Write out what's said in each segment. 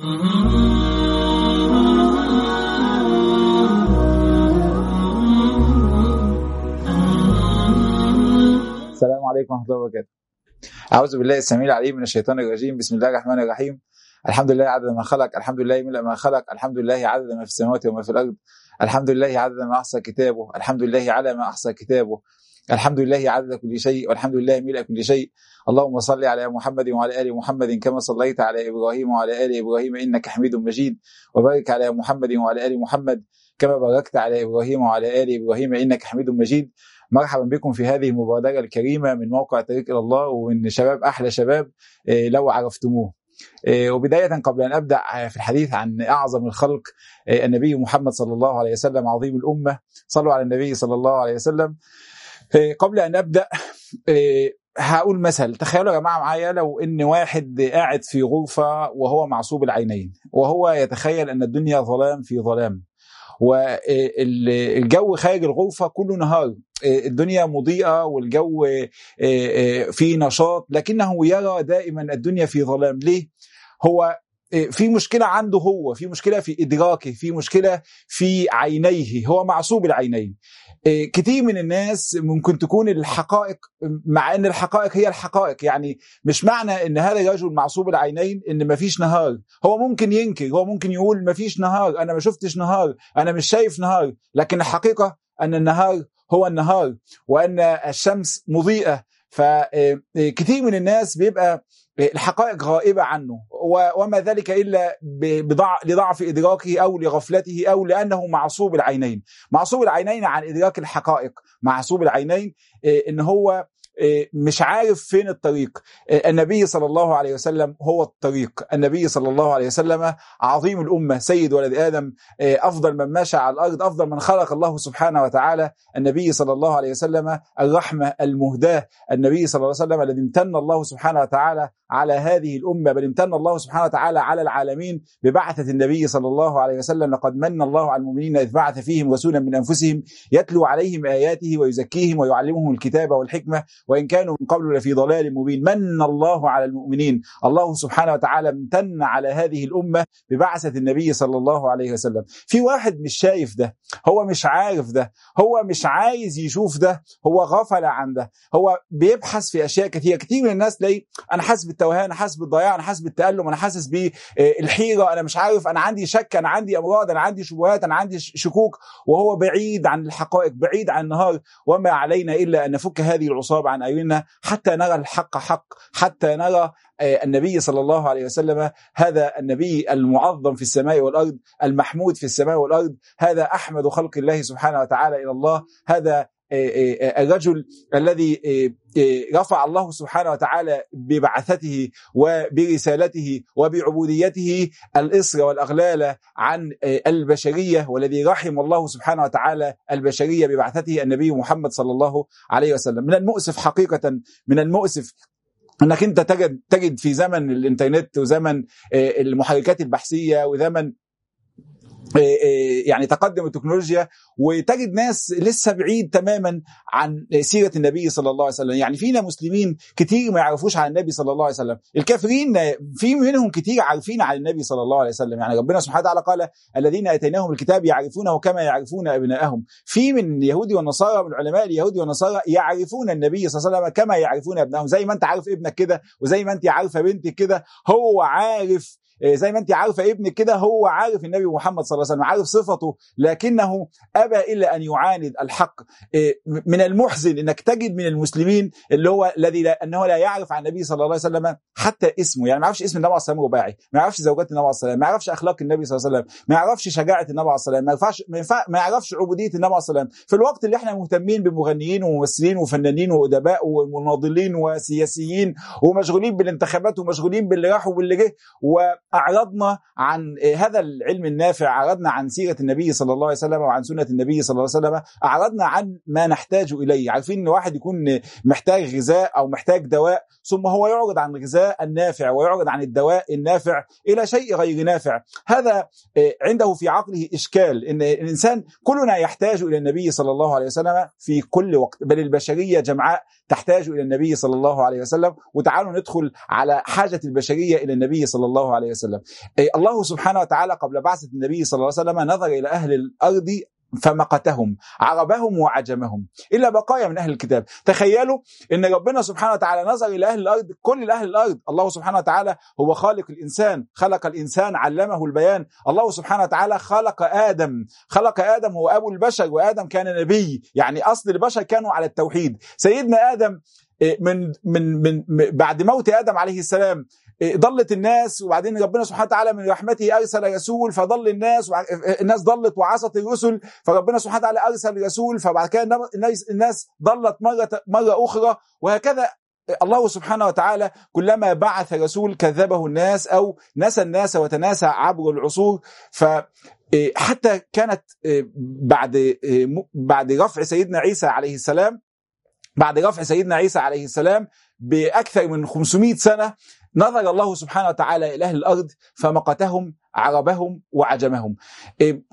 السلام عليكم ورحمة الله وبركاته. أعوذ بالله السميع العليم من الشيطان الرجيم. بسم الله الرحمن الرحيم. الحمد لله عدد ما خلق الحمد لله ملء ما خلق الحمد لله عدد ما في السماوات وما في الأرض الحمد لله عدد ما أحصى كتابه الحمد لله على ما أحصى كتابه. الحمد لله عدد كل شيء والحمد لله ملء كل شيء. اللهم صل على محمد وعلى آل محمد كما صليت على إبراهيم وعلى آل إبراهيم إنك حميد مجيد. وبارك على محمد وعلى آل محمد كما باركت على إبراهيم وعلى آل إبراهيم إنك حميد مجيد. مرحبا بكم في هذه المبادرة الكريمة من موقع طريق إلى الله ومن شباب أحلى شباب لو عرفتموه. وبداية قبل أن أبدأ في الحديث عن أعظم الخلق النبي محمد صلى الله عليه وسلم عظيم الأمة. صلوا على النبي صلى الله عليه وسلم. قبل أن أبدأ هقول مثل. تخيلوا يا جماعة معايا لو إن واحد قاعد في غرفة وهو معصوب العينين وهو يتخيل أن الدنيا ظلام في ظلام والجو خارج الغرفة كله نهار الدنيا مضيئة والجو فيه نشاط لكنه يرى دائما الدنيا في ظلام. ليه؟ هو في مشكلة عنده هو في مشكلة في إدراكه في مشكلة في عينيه هو معصوب العينين. كتير من الناس ممكن تكون الحقائق مع إن الحقائق هي الحقائق. يعني مش معنى إن هذا الرجل معصوب العينين إن مفيش نهار. هو ممكن ينكر هو ممكن يقول مفيش نهار أنا ما شفتش نهار أنا مش شايف نهار. لكن الحقيقة أن النهار هو النهار وأن الشمس مضيئة. فكتير من الناس بيبقى الحقائق غائبة عنه وما ذلك إلا لضعف إدراكه أو لغفلته أو لأنه معصوب العينين. معصوب العينين عن إدراك الحقائق. معصوب العينين إن هو مش عارف فين الطريق. النبي صلى الله عليه وسلم هو الطريق. النبي صلى الله عليه وسلم عظيم الأمة سيد ولد آدم أفضل من مشى على الأرض أفضل من خلق الله سبحانه وتعالى. النبي صلى الله عليه وسلم الرحمة المهداة. النبي صلى الله عليه وسلم الذي امتن الله سبحانه وتعالى على هذه الأمة بل امتن الله سبحانه وتعالى على العالمين ببعثة النبي صلى الله عليه وسلم. لقد من الله على المؤمنين إذ بعث فيهم رسولا من أنفسهم يتلو عليهم آياته ويزكيهم ويعلمهم الكتاب والحكمة وإن كانوا من قبل لفي ضلال مبين. من الله على المؤمنين؟ الله سبحانه وتعالى امتن على هذه الأمة ببعثة النبي صلى الله عليه وسلم. في واحد مش شايف ده هو مش عارف ده هو مش عايز يشوف ده هو غفل عن ده هو بيبحث في أشياء كثيرة. كثير من الناس تلاقي أنا حاسس بالتوهان أنا حاسس بالضياع أنا حاسس بالتألم أنا حاسس بالحيرة أنا مش عارف أنا عندي شك أنا عندي أمراض أنا عندي شبهات أنا عندي شكوك وهو بعيد عن الحقائق بعيد عن النهار وما علينا إلا أن نفك هذه العصابة عن أعيننا حتى نرى الحق حق حتى نرى النبي صلى الله عليه وسلم هذا النبي المعظم في السماء والأرض المحمود في السماء والأرض هذا أحمد خلق الله سبحانه وتعالى إلى الله هذا الرجل الذي رفع الله سبحانه وتعالى ببعثته وبرسالته وبعبوديته الإصر والأغلال عن البشرية والذي رحم الله سبحانه وتعالى البشرية ببعثته النبي محمد صلى الله عليه وسلم. من المؤسف حقيقة من المؤسف أنك أنت تجد تجد في زمن الإنترنت وزمن المحركات البحثية وزمن يعني تقدم التكنولوجيا وتجد ناس لسه بعيد تماما عن سيرة النبي صلى الله عليه وسلم. يعني فينا مسلمين كتير ما يعرفوش عن النبي صلى الله عليه وسلم. الكافرين في منهم كتير عارفين عن النبي صلى الله عليه وسلم. يعني ربنا سبحانه وتعالى قال الذين آتيناهم الكتاب يعرفونه كما يعرفون ابنائهم في من اليهود والنصارى من علماء اليهود والنصارى يعرفون النبي صلى الله عليه وسلم كما يعرفون أبنائهم. زي ما أنت عارف ابنك كده وزي ما أنت عارفة بنتك كده هو عارف زي ما انت عارفة ابنك كده هو عارف النبي محمد صلى الله عليه وسلم عارف صفته لكنه أبى إلا أن يعاند الحق. من المحزن إنك تجد من المسلمين اللي هو الذي لا إنه لا يعرف عن النبي صلى الله عليه وسلم حتى اسمه. يعني ما يعرفش اسم النبي عليه الصلاه والسلام رباعي ما يعرفش زوجات النبي عليه الصلاه والسلام ما يعرفش أخلاق النبي صلى الله عليه وسلم. ما يعرفش شجاعة النبي عليه والسلام ما ينفعش ما, يعرفش عبودية النبي عليه الصلاه والسلام في الوقت اللي إحنا مهتمين بمغنيين وممثلين وفنانين وأدباء ومناضلين وسياسيين ومشغولين بالانتخابات ومشغولين باللي راح واللي جه واعرضنا عن هذا العلم النافع أعرضنا عن سيرة النبي صلى الله عليه وسلم وعن سنة النبي صلى الله عليه وسلم أعرضنا عن ما نحتاج إليه. عارفين أن واحد يكون محتاج غذاء أو محتاج دواء ثم هو يعرض عن الغذاء النافع ويعرض عن الدواء النافع إلى شيء غير نافع. هذا عنده في عقله إشكال أن الإنسان كلنا يحتاج إلى النبي صلى الله عليه وسلم في كل وقت بل البشرية جمعاء تحتاج إلى النبي صلى الله عليه وسلم. وتعالوا ندخل على حاجة البشرية إلى النبي صلى الله عليه وسلم. وسلم الله سبحانه وتعالى قبل بعثة النبي صلى الله عليه وسلم نظر إلى أهل الأرض فمقتهم عربهم وعجمهم إلا بقايا من أهل الكتاب. تخيلوا إن ربنا سبحانه وتعالى نظر إلى أهل الأرض كل أهل الأرض الله سبحانه وتعالى هو خالق الإنسان خلق الإنسان علمه البيان. الله سبحانه وتعالى خلق آدم خلق آدم هو أبو البشر وآدم كان نبي. يعني أصل البشر كانوا على التوحيد. سيدنا آدم من من من بعد موت آدم عليه السلام ضلت الناس وبعدين ربنا سبحانه وتعالى من رحمته أرسل رسول فضل الناس الناس ضلت وعصت الرسل فربنا سبحانه وتعالى أرسل رسول فبعد كده الناس ضلت مرة مرة أخرى وهكذا الله سبحانه وتعالى كلما بعث رسول كذبه الناس أو نسى الناس وتناسى عبر العصور. ف حتى كانت بعد بعد رفع سيدنا عيسى عليه السلام بعد رفع سيدنا عيسى عليه السلام بأكثر من 500 سنة نظر الله سبحانه وتعالى إلى أهل الأرض فمقتهم عربهم وعجمهم.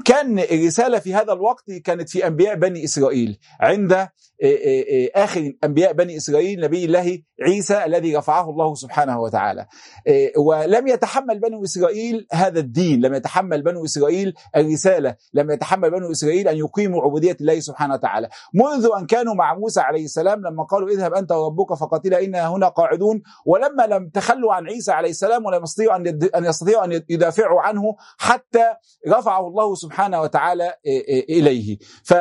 كان الرسالة في هذا الوقت كانت في أنبياء بني إسرائيل. عند آخر أنبياء بني إسرائيل نبي الله عيسى الذي رفعه الله سبحانه وتعالى. ولم يتحمل بنو إسرائيل هذا الدين لم يتحمل بنو إسرائيل الرسالة لم يتحمل بنو إسرائيل أن يقيموا عبودية الله سبحانه وتعالى. منذ أن كانوا مع موسى عليه السلام لما قالوا اذهب أنت وربك فقاتلا إنا هنا قاعدون ولما لم تخلوا عن عيسى عليه السلام ولم يستطيعوا أن يدافعوا عنه حتى رفعه الله سبحانه وتعالى إليه. ف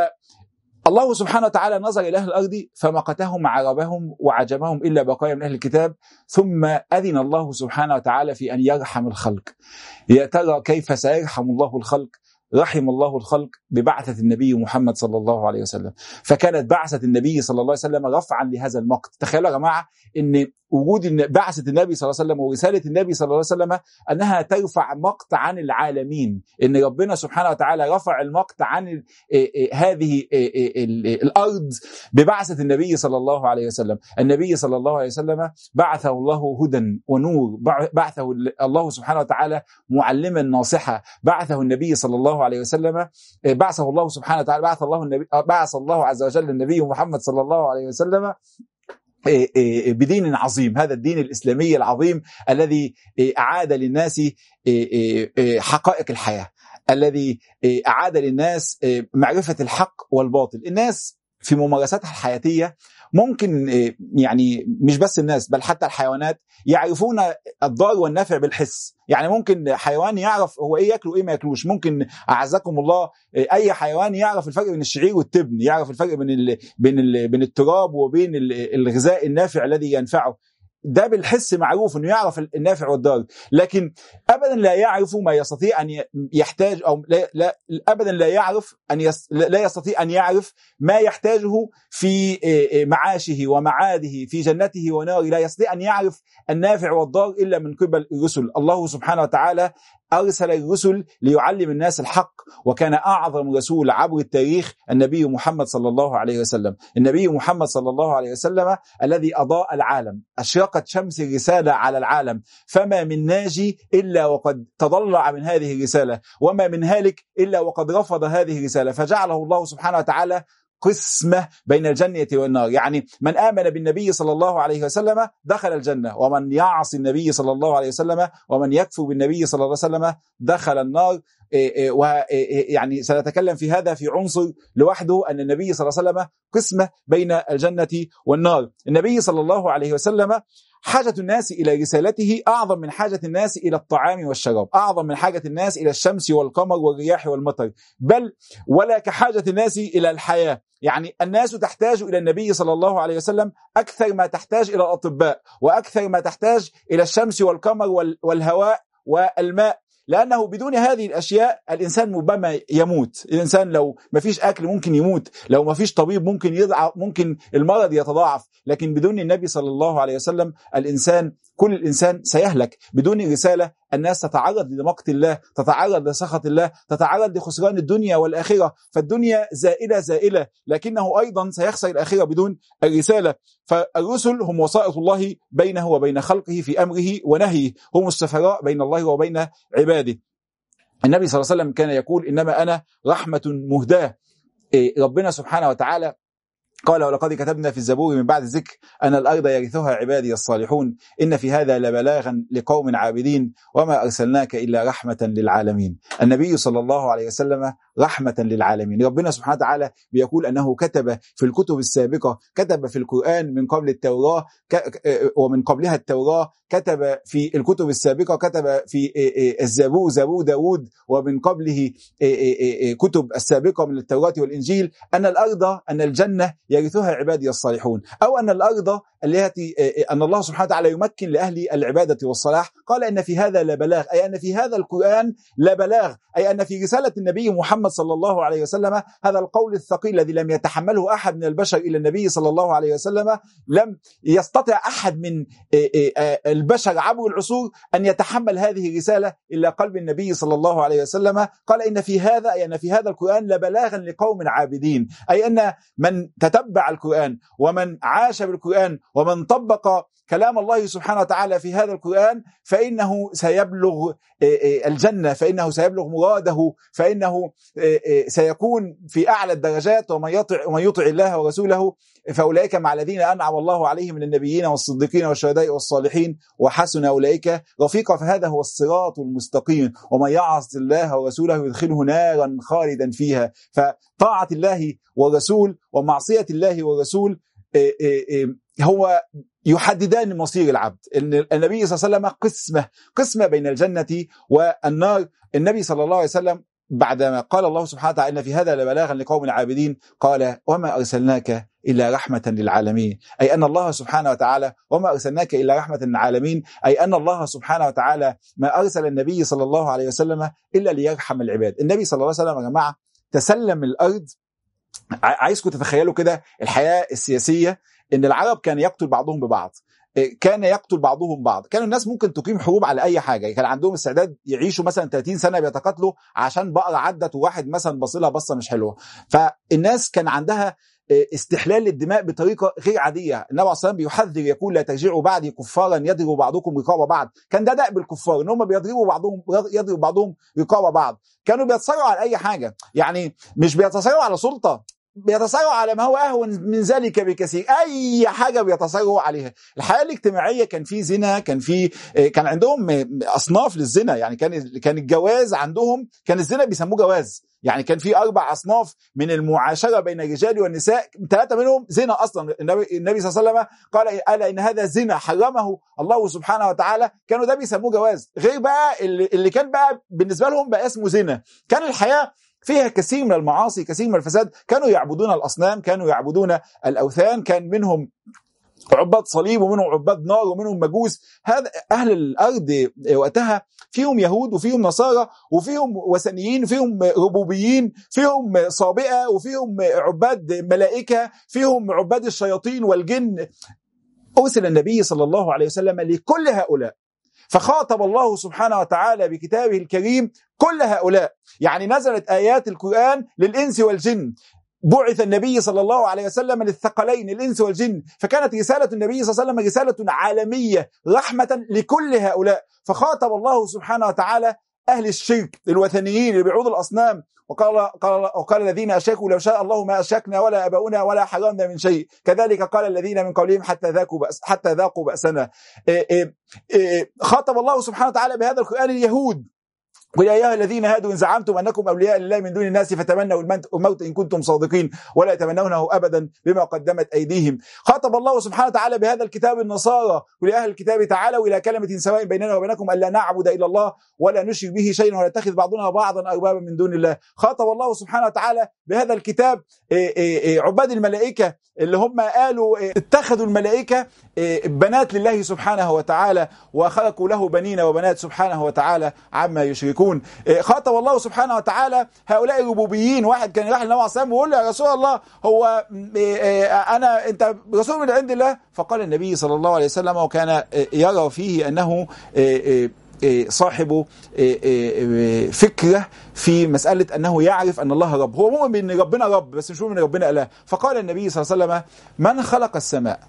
الله سبحانه وتعالى نظر إلى أهل الأرض فمقتهم عربهم وعجمهم إلا بقايا من أهل الكتاب. ثم أذن الله سبحانه وتعالى في أن يرحم الخلق. يا ترى كيف سيرحم الله الخلق؟ رحم الله الخلق ببعثة النبي محمد صلى الله عليه وسلم. فكانت بعثة النبي صلى الله عليه وسلم رفعا لهذا المقت. تخيلوا يا جماعة إن وجود بعثة النبي صلى الله عليه وسلم ورسالة النبي صلى الله عليه وسلم أنها ترفع مقت عن العالمين. إن ربنا سبحانه وتعالى رفع المقت عن هذه الأرض ببعثة النبي صلى الله عليه وسلم. النبي صلى الله عليه وسلم بعثه الله هدى ونور. بعثه الله سبحانه وتعالى معلما ناصحا. بعثه النبي صلى الله عليه وسلم بعثه الله سبحانه وتعالى بعث الله النبي بعث الله عز وجل النبي محمد صلى الله عليه وسلم بدين عظيم هذا الدين الإسلامي العظيم الذي أعاد للناس حقائق الحياة الذي أعاد للناس معرفة الحق والباطل. الناس في ممارساتها الحياتية ممكن يعني مش بس الناس بل حتى الحيوانات يعرفون الضأر والنفع بالحس. يعني ممكن حيوان يعرف هو إيه ياكل وإيه ما ياكلوش. ممكن أعزكم الله أي حيوان يعرف الفرق بين الشعير والتبن يعرف الفرق بين ال بين ال بين التراب وبين الغذاء النافع الذي ينفعه. ده بالحس معروف إنه يعرف النافع والضار. لكن ابدا لا يعرف ما يستطيع أن يحتاج أو لا, لا ابدا لا يعرف أن يس لا يستطيع أن يعرف ما يحتاجه في معاشه ومعاده في جنته وناره. لا يستطيع أن يعرف النافع والضار إلا من قبل الرسل. الله سبحانه وتعالى أرسل الرسل ليعلم الناس الحق وكان أعظم رسول عبر التاريخ النبي محمد صلى الله عليه وسلم. النبي محمد صلى الله عليه وسلم الذي أضاء العالم أشرقت شمس الرسالة على العالم. فما من ناجي إلا وقد تضلع من هذه الرسالة وما من هالك إلا وقد رفض هذه الرسالة. فجعله الله سبحانه وتعالى قسمة بين الجنة والنار. يعني من آمن بالنبي صلى الله عليه وسلم دخل الجنة ومن يعصي النبي صلى الله عليه وسلم ومن يكفر بالنبي صلى الله عليه وسلم دخل النار. ويعني سنتكلم في هذا في عنصر لوحده أن النبي صلى الله عليه وسلم قسمة بين الجنة والنار. النبي صلى الله عليه وسلم حاجة الناس إلى رسالته أعظم من حاجة الناس إلى الطعام والشراب أعظم من حاجة الناس إلى الشمس والقمر والرياح والمطر. بل ولا كحاجة الناس إلى الحياة. يعني الناس تحتاج إلى النبي صلى الله عليه وسلم أكثر ما تحتاج إلى الأطباء وأكثر ما تحتاج إلى الشمس والقمر والهواء والماء. لأنه بدون هذه الأشياء الإنسان ربما يموت. الإنسان لو ما فيش أكل ممكن يموت. لو ما فيش طبيب ممكن يضعف ممكن المرض يتضاعف. لكن بدون النبي صلى الله عليه وسلم الإنسان كل الإنسان سيهلك بدون رسالة. الناس تتعرض لمقت الله تتعرض لسخط الله تتعرض لخسران الدنيا والآخرة. فالدنيا زائلة زائلة لكنه أيضا سيخسر الآخرة بدون الرسالة. فالرسل هم وسائط الله بينه وبين خلقه في أمره ونهيه. هم السفراء بين الله وبين عباده. النبي صلى الله عليه وسلم كان يقول إنما أنا رحمة مهداة. ربنا سبحانه وتعالى قال ولقد كتبنا في الزبور من بعد الذكر أن الأرض يرثها عبادي الصالحون. إن في هذا لبلاغا لقوم عابدين وما أرسلناك إلا رحمة للعالمين. النبي صلى الله عليه وسلم رحمة للعالمين. ربنا سبحانه وتعالى بيقول أنه كتب في الكتب السابقة كتب في القرآن من قبل التوراة ومن قبلها التوراة كتب في الكتب السابقة كتب في الزبور زبور داود ومن قبله كتب السابقة من التوراة والإنجيل. أن الأرض أن الجنة يرثها عبادي الصالحون. أو أن الأرض التي أن الله سبحانه وتعالى يمكن لأهل العبادة والصلاح. قال أن في هذا لبلاغ أي أن في هذا القرآن لبلاغ أي أن في رسالة النبي محمد صلى الله عليه وسلم هذا القول الثقيل الذي لم يتحمله أحد من البشر إلى النبي صلى الله عليه وسلم. لم يستطع أحد من البشر عبر العصور أن يتحمل هذه الرسالة إلا قلب النبي صلى الله عليه وسلم. قال إن في هذا أي أن في هذا القرآن لبلاغا لقوم عابدين أي أن من تتبع القرآن ومن عاش بالقرآن ومن طبق كلام الله سبحانه وتعالى في هذا القرآن فإنه سيبلغ الجنة فإنه سيبلغ مراده فإنه سيكون في أعلى الدرجات ومن يطع, ومن يطع الله ورسوله فأولئك مع الذين أنعم الله عليهم من النبيين والصديقين والشهداء والصالحين وحسن أولئك. رفيقا فهذا هو الصراط المستقيم ومن يعص الله ورسوله يدخله نارا خالدا فيها. فطاعة الله والرسول ومعصية الله والرسول هو يحددان مصير العبد. إن النبي صلى الله عليه وسلم قسمه قسمه بين الجنة والنار. النبي صلى الله عليه وسلم بعدما قال الله سبحانه وتعالى إن في هذا لبلاغا لقوم عابدين قال وما أرسلناك إلا رحمة للعالمين. أي أن الله سبحانه وتعالى وما أرسلناك إلا رحمة للعالمين. أي أن الله سبحانه وتعالى ما أرسل النبي صلى الله عليه وسلم إلا ليرحم العباد. النبي صلى الله عليه وسلم يا جماعة تسلم الأرض. عايزكم تتخيلوا كده الحياة السياسية؟ إن العرب كان يقتل بعضهم ببعض. كان يقتل بعضهم بعض. كان الناس ممكن تقيم حروب على أي حاجة. كان عندهم استعداد يعيشوا مثلا 30 سنة بيتقاتلوا عشان بقره عدت وواحد مثلا بصلها بصة مش حلوة. فالناس كان عندها استحلال للدماء بطريقة غير عادية. النبي عليه الصلاه بيحذر يقول لا ترجعوا بعدي كفارا يضرب بعضكم رقاب بعض. كان ده دأب الكفار إن هم بيضربوا بعضهم يضرب بعضهم رقاب بعض. كانوا بيتصارعوا على أي حاجة. يعني مش بيتصارعوا على سلطة. بيتصارعوا على ما هو اهون من ذلك بكثير. أي حاجة بيتصارعوا عليها. الحياة الاجتماعية كان في زنا كان في كان عندهم أصناف للزنا. يعني كان كان الجواز عندهم كان الزنا بيسموه جواز. يعني كان في أربع أصناف من المعاشرة بين الرجال والنساء. ثلاثة منهم زنا أصلا. النبي, النبي صلى الله عليه وسلم قال ألا إن هذا زنا حرمه الله سبحانه وتعالى؟ كانوا ده بيسموه جواز. غير بقى اللي, اللي كان بقى بالنسبة لهم بقى اسمه زنا. كان الحياة فيها كثير من المعاصي كثير من الفساد. كانوا يعبدون الأصنام كانوا يعبدون الأوثان. كان منهم عباد صليب ومنهم عباد نار ومنهم مجوس. هذا أهل الأرض وقتها فيهم يهود وفيهم نصارى وفيهم وثنيين وفيهم ربوبيين فيهم صابئة وفيهم عباد ملائكة فيهم عباد الشياطين والجن. أرسل النبي صلى الله عليه وسلم لكل هؤلاء. فخاطب الله سبحانه وتعالى بكتابه الكريم كل هؤلاء. يعني نزلت آيات القرآن للإنس والجن. بعث النبي صلى الله عليه وسلم للثقلين الإنس والجن. فكانت رسالة النبي صلى الله عليه وسلم رسالة عالمية رحمة لكل هؤلاء. فخاطب الله سبحانه وتعالى أهل الشرك الوثنيين اللي بيعبدوا الأصنام. وقال قال وقال الذين أشركوا لو شاء الله ما أشركنا ولا أباؤنا ولا حرمنا من شيء. كذلك قال الذين من قبلهم حتى ذاقوا بأس حتى ذاقوا بأسنا. خاطب الله سبحانه وتعالى بهذا القرآن اليهود. قل يا ايها الذين هادوا ان زعمتم انكم اولياء لله من دون الناس فتمنوا الموت ان كنتم صادقين ولا يتمنونه ابدا بما قدمت ايديهم. خاطب الله سبحانه وتعالى بهذا الكتاب النصارى. قل يا أهل الكتاب تعالوا إلى كلمه سواء بيننا وبينكم الا نعبد الا الله ولا نشرك به شيئا ولا نتخذ بعضنا بعضا اربابا من دون الله. خاطب الله سبحانه وتعالى بهذا الكتاب عباد الملائكه اللي هم قالوا اتخذوا الملائكه بنات لله سبحانه وتعالى وخلقوا له بنين وبنات سبحانه وتعالى عما يشركون. يشركون خاطب الله سبحانه وتعالى هؤلاء الربوبيين. واحد كان راح للنبي عليه الصلاه ويقول له يا رسول الله هو أنا أنت رسول من عند الله؟ فقال النبي صلى الله عليه وسلم وكان يرى فيه أنه صاحب فكرة في مسألة أنه يعرف أن الله رب. هو مؤمن بأن ربنا رب بس مش مؤمن أن ربنا إله. فقال النبي صلى الله عليه وسلم من خلق السماء؟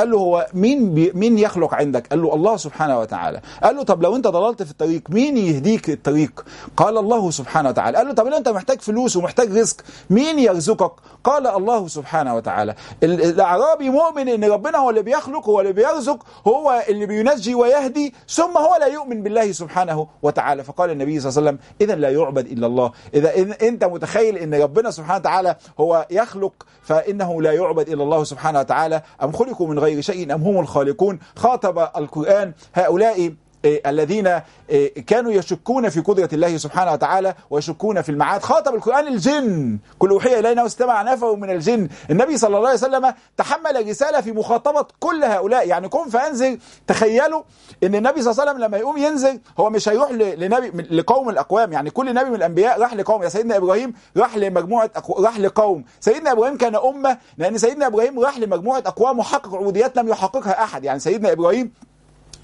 قال له هو مين بي مين يخلق عندك؟ قال له الله سبحانه وتعالى. قال له طب لو انت ضللت في الطريق مين يهديك الطريق؟ قال الله سبحانه وتعالى. قال له طب لو انت محتاج فلوس ومحتاج رزق مين يرزقك؟ قال الله سبحانه وتعالى. ال- الأعرابي مؤمن إن ربنا هو اللي بيخلق هو اللي بيرزق هو اللي بينجي ويهدي ثم هو لا يؤمن بالله سبحانه وتعالى. فقال النبي صلى الله عليه وسلم اذا لا يعبد إلا الله. إذا أنت متخيل إن ربنا سبحانه وتعالى هو يخلق فإنه لا يعبد إلا الله سبحانه وتعالى. أم خلقوا من غير شيء أم هم الخالقون؟ خاطب القرآن هؤلاء الذين إيه، كانوا يشكون في قدرة الله سبحانه وتعالى ويشكون في المعاد. خاطب القرآن الجن. كل أوحي إلينا واستمع نفر من الجن. النبي صلى الله عليه وسلم تحمل رسالة في مخاطبة كل هؤلاء. يعني كن فأنزل تخيلوا إن النبي صلى الله عليه وسلم لما يقوم ينزل هو مش هيروح لنبي لقوم الأقوام. يعني كل نبي من الأنبياء راح لقوم. يا سيدنا إبراهيم راح لمجموعة أقو... راح لقوم. سيدنا إبراهيم كان أمة لأن سيدنا إبراهيم راح لمجموعة أقوام وحقق عبوديات لم يحققها أحد. يعني سيدنا إبراهيم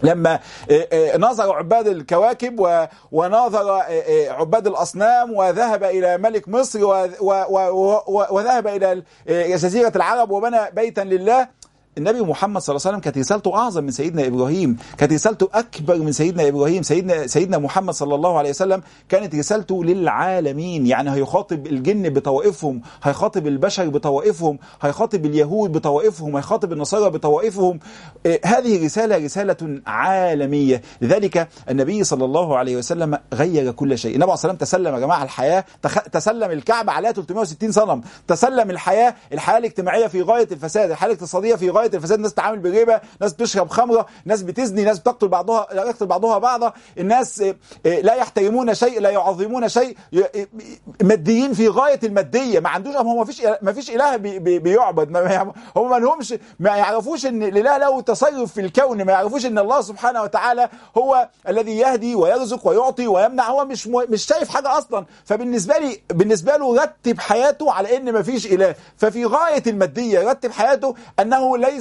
لما آه، آه، نظر عباد الكواكب و- وناظر آه، عباد الأصنام وذهب إلى ملك مصر وذهب إلى جزيرة العرب وبنى بيتا لله. النبي محمد صلى الله عليه وسلم كانت رسالته أعظم من سيدنا إبراهيم، كانت رسالته أكبر من سيدنا إبراهيم، سيدنا سيدنا محمد صلى الله عليه وسلم كانت رسالته للعالمين، يعني هيخاطب الجن بطوائفهم، هيخاطب البشر بطوائفهم، هيخاطب اليهود بطوائفهم، هيخاطب النصارى بطوائفهم. آه، هذه رسالة رسالة عالمية، لذلك النبي صلى الله عليه وسلم غير كل شيء، النبي عليه الصلاه تسلم يا جماعة الحياة، تسلم الكعبة عليها 360 صنم، تسلم الحياة، الحياة الاجتماعية في غاية الفساد، الحياة الاقتصادية في غاية الفساد، ناس تتعامل بالربا، ناس بتشرب خمرة، ناس بتزني، ناس بتقتل بعضها يقتل بعضها بعضا، الناس آه، آه، لا يحترمون شيء، لا يعظمون شيء، آه، ماديين في غاية المادية، ما عندوش هو ما فيش ما فيش إله بي- بي- بيعبد، هم ما لهمش ما يعرفوش إن الإله له تصرف في الكون، ما يعرفوش إن الله سبحانه وتعالى هو الذي يهدي ويرزق ويعطي ويمنع، هو مش مش شايف حاجة أصلا، فبالنسبة لي بالنسبة له رتب حياته على إن ما فيش إله، ففي غاية المادية رتب حياته أنه ليس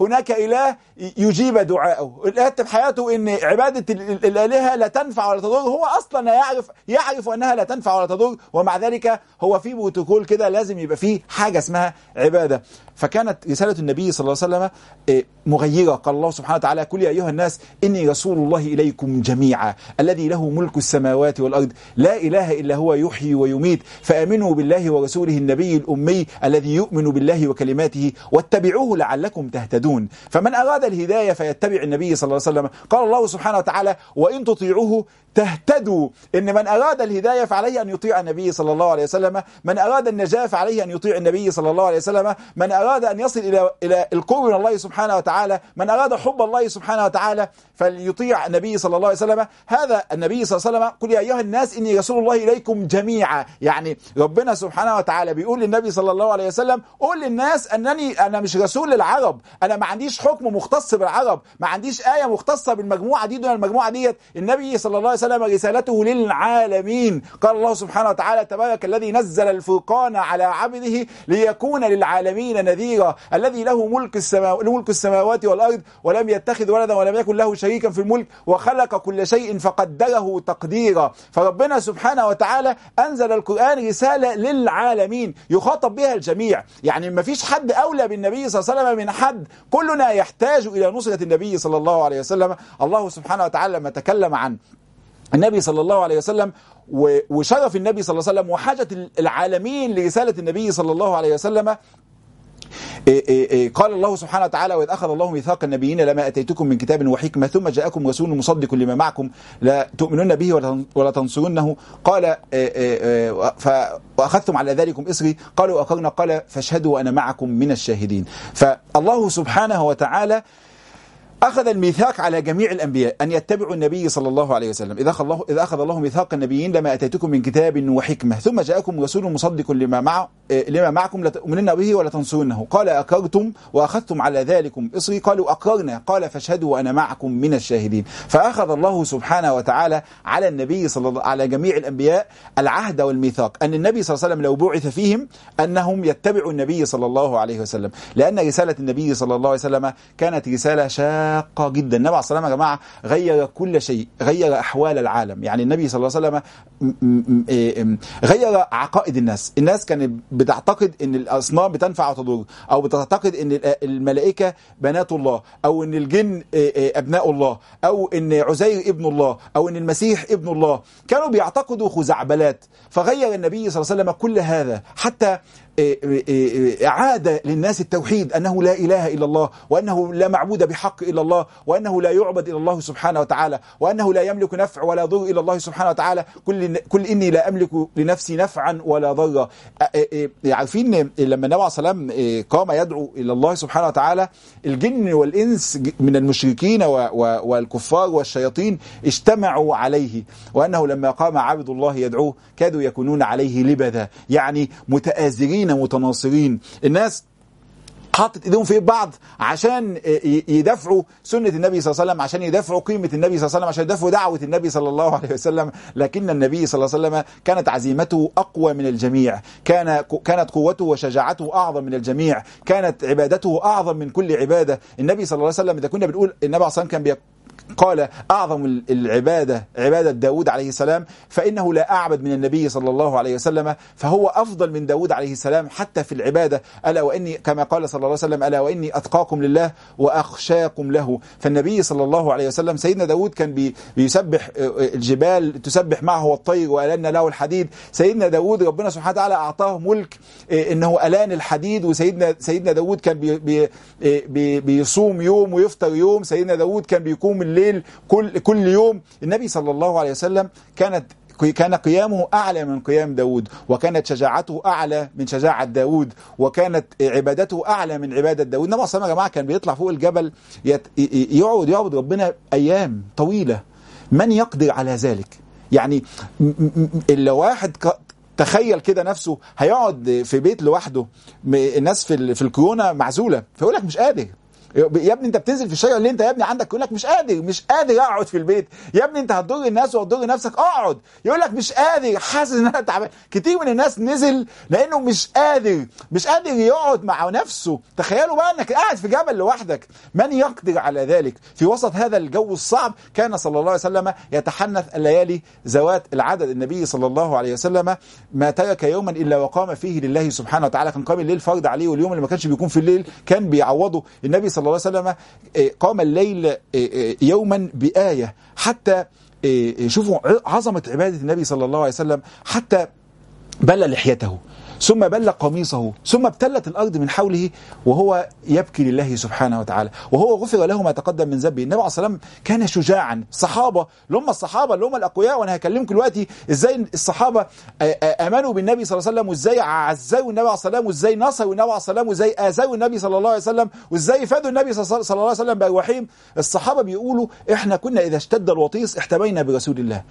هناك إله يجيب دعاءه، رتب حياته إن عبادة ال- ال- الآلهة لا تنفع ولا تضر، هو أصلا يعرف يعرف أنها لا تنفع ولا تضر، ومع ذلك هو في بروتوكول كده لازم يبقى فيه حاجة اسمها عبادة، فكانت رسالة النبي صلى الله عليه وسلم آه، مغيرة، قال الله سبحانه وتعالى: قل يا أيها الناس إني رسول الله إليكم جميعا، الذي له ملك السماوات والأرض، لا إله إلا هو يحيي ويميت، فآمنوا بالله ورسوله النبي الأمي الذي يؤمن بالله وكلماته واتبعوه لعلكم تهتدون، فمن أراد الهداية فيتبع النبي صلى الله عليه وسلم، قال الله سبحانه وتعالى: وإن تطيعوه تهتدوا. إن من أراد الهداية فعليه أن يطيع النبي صلى الله عليه وسلم. من أراد النجاة فعليه أن يطيع النبي صلى الله عليه وسلم. من أراد أن يصل إلى إلى القرب من الله سبحانه وتعالى. من أراد حب الله سبحانه وتعالى فليطيع النبي صلى الله عليه وسلم. هذا النبي صلى الله عليه وسلم قل يا أيها الناس إني رسول الله إليكم جميعا. يعني ربنا سبحانه وتعالى بيقول للنبي صلى الله عليه وسلم قول للناس أنني أنا مش رسول للعرب أنا ما عنديش حكم مختص بالعرب. ما عنديش آية مختصة بالمجموعة دي دون المجموعة ديت. النبي صلى الله عليه وسلم رسالته للعالمين. قال الله سبحانه وتعالى تبارك الذي نزل الفرقان على عبده ليكون للعالمين نذيرا. الذي له ملك السماوات ملك السماوات والأرض ولم يتخذ ولدا ولم يكن له شريكا في الملك وخلق كل شيء فقدره تقديرا. فربنا سبحانه وتعالى أنزل القرآن رسالة للعالمين يخاطب بها الجميع. يعني ما فيش حد أولى بالنبي صلى الله عليه وسلم من حد. كلنا يحتاج إلى نصرة النبي صلى الله عليه وسلم. الله سبحانه وتعالى لما تكلم عن النبي صلى الله عليه وسلم وشرف النبي صلى الله عليه وسلم وحاجة العالمين لرسالة النبي صلى الله عليه وسلم قال الله سبحانه وتعالى وإذ أخذ الله ميثاق النبيين لما أتيتكم من كتاب وحكمة ثم جاءكم رسول مصدق لما معكم لا تؤمنون به ولا تن- ولا تنصرونه. قال إيه إيه إيه وأخذتم على ذلكم إصري. قالوا أقرنا قال فاشهدوا وأنا معكم من الشاهدين. فالله سبحانه وتعالى أخذ الميثاق على جميع الأنبياء أن يتبعوا النبي صلى الله عليه وسلم. إذا أخذ الله, إذا أخذ الله ميثاق النبيين لما أتيتكم من كتاب وحكمة. ثم جاءكم رسول مصدق لما, مع لما معكم لتؤمنن به ولا تنصرونه قال أقررتم وأخذتم على ذلكم إصري. قالوا أقررنا قال فاشهدوا وأنا معكم من الشاهدين. فأخذ الله سبحانه وتعالى على النبي صلى الله على جميع الأنبياء العهد والميثاق. أن النبي صلى الله عليه وسلم لو بعث فيهم أنهم يتبعوا النبي صلى الله عليه وسلم. لأن رسالة النبي صلى الله عليه وسلم كانت رسالة شاملة شاقة جدا. النبي عليه الصلاه والسلام يا جماعة غير كل شيء غير أحوال العالم. يعني النبي صلى الله عليه وسلم م- غير عقائد الناس. الناس كانت بتعتقد إن الأصنام بتنفع وتضر أو بتعتقد إن الملائكة بنات الله أو إن الجن أبناء الله أو إن عزير ابن الله أو إن المسيح ابن الله. كانوا بيعتقدوا خزعبلات. فغير النبي صلى الله عليه وسلم كل هذا. حتى أعاد للناس التوحيد أنه لا إله إلا الله وأنه لا معبود بحق إلا الله وأنه لا يعبد إلا الله سبحانه وتعالى وأنه لا يملك نفع ولا ضر إلا الله سبحانه وتعالى. كل, كل إني لا أملك لنفسي نفعا ولا ضرا. عارفين لما النبي عليه السلام قام يدعو إلى الله سبحانه وتعالى الجن والإنس من المشركين والكفار والشياطين اجتمعوا عليه وأنه لما قام عبد الله يدعوه كادوا يكونون عليه لبدا يعني متآزرين متناصرين الناس حاطط ايديهم في بعض عشان يدافعوا سنة النبي صلى الله عليه وسلم عشان يدافعوا قيمة النبي صلى الله عليه وسلم عشان يدافعوا دعوة النبي صلى الله عليه وسلم. لكن النبي صلى الله عليه وسلم كانت عزيمته أقوى من الجميع. كان كانت قوته وشجاعته أعظم من الجميع. كانت عبادته أعظم من كل عبادة. النبي صلى الله عليه وسلم إذا كنا بنقول النبي عليه الصلاه والسلام كان بيقول قال أعظم العبادة عبادة داود عليه السلام فإنه لا أعبد من النبي صلى الله عليه وسلم فهو أفضل من داود عليه السلام حتى في العبادة. ألا وإني كما قال صلى الله عليه وسلم ألا وإني أتقاكم لله وأخشاكم له. فالنبي صلى الله عليه وسلم سيدنا داود كان بي بيسبح الجبال تسبح معه الطير وألنا له الحديد. سيدنا داود ربنا سبحانه وتعالى أعطاه ملك إنه ألان الحديد وسيدنا سيدنا داود كان بي بي بي بيصوم يوم ويفطر يوم. سيدنا داود كان بيقوم الليل كل كل يوم. النبي صلى الله عليه وسلم كانت كان قيامه أعلى من قيام داود وكانت شجاعته أعلى من شجاعة داود وكانت عبادته أعلى من عبادة داود. النبي صلى الله عليه وسلم كان بيطلع فوق الجبل. يقعد يعبد ربنا أيام طويلة. من يقدر على ذلك؟ يعني لو واحد تخيل كده نفسه هيقعد في بيت لوحده الناس في في الكورونا معزولة فيقول لك مش قادر. يا ابني انت بتنزل في الشارع اللي انت يا ابني عندك يقول لك مش قادر مش قادر اقعد في البيت. يا ابني انت هتضر الناس وهتضر نفسك اقعد. يقول لك مش قادر حاسس ان أنا تعبان. كتير من الناس نزل لأنه مش قادر مش قادر يقعد مع نفسه. تخيلوا بقى انك قاعد في جبل لوحدك. من يقدر على ذلك؟ في وسط هذا الجو الصعب كان صلى الله عليه وسلم يتحنث الليالي ذوات العدد. النبي صلى الله عليه وسلم ما ترك يوما إلا وقام فيه لله سبحانه وتعالى. كان قام الليل فرض عليه واليوم اللي ما كانش بيكون في الليل كان بيعوضه. النبي صلى الله عليه وسلم قام الليل يوما بآية. حتى شوفوا عظمة عبادة النبي صلى الله عليه وسلم حتى بل لحيته. ثم بل قميصه ثم ابتلت الأرض من حوله وهو يبكي لله سبحانه وتعالى. وهو غفر له ما تقدم من ذنبه. النبي عليه الصلاه والسلام كان شجاعا. الصحابه اللي هم الصحابة اللي هم الأقوياء وأنا هكلمكم دلوقتي إزاي الصحابة آمنوا بالنبي صلى الله عليه وسلم وإزاي عزوا النبي عليه الصلاه والسلام وإزاي نصروا النبي عليه الصلاه والسلام وإزاي آذوا النبي صلى الله عليه وسلم وإزاي فادوا النبي صلى الله عليه وسلم بالرحيم الصحابة بيقولوا إحنا كنا إذا اشتد الوطيس احتمينا برسول الله.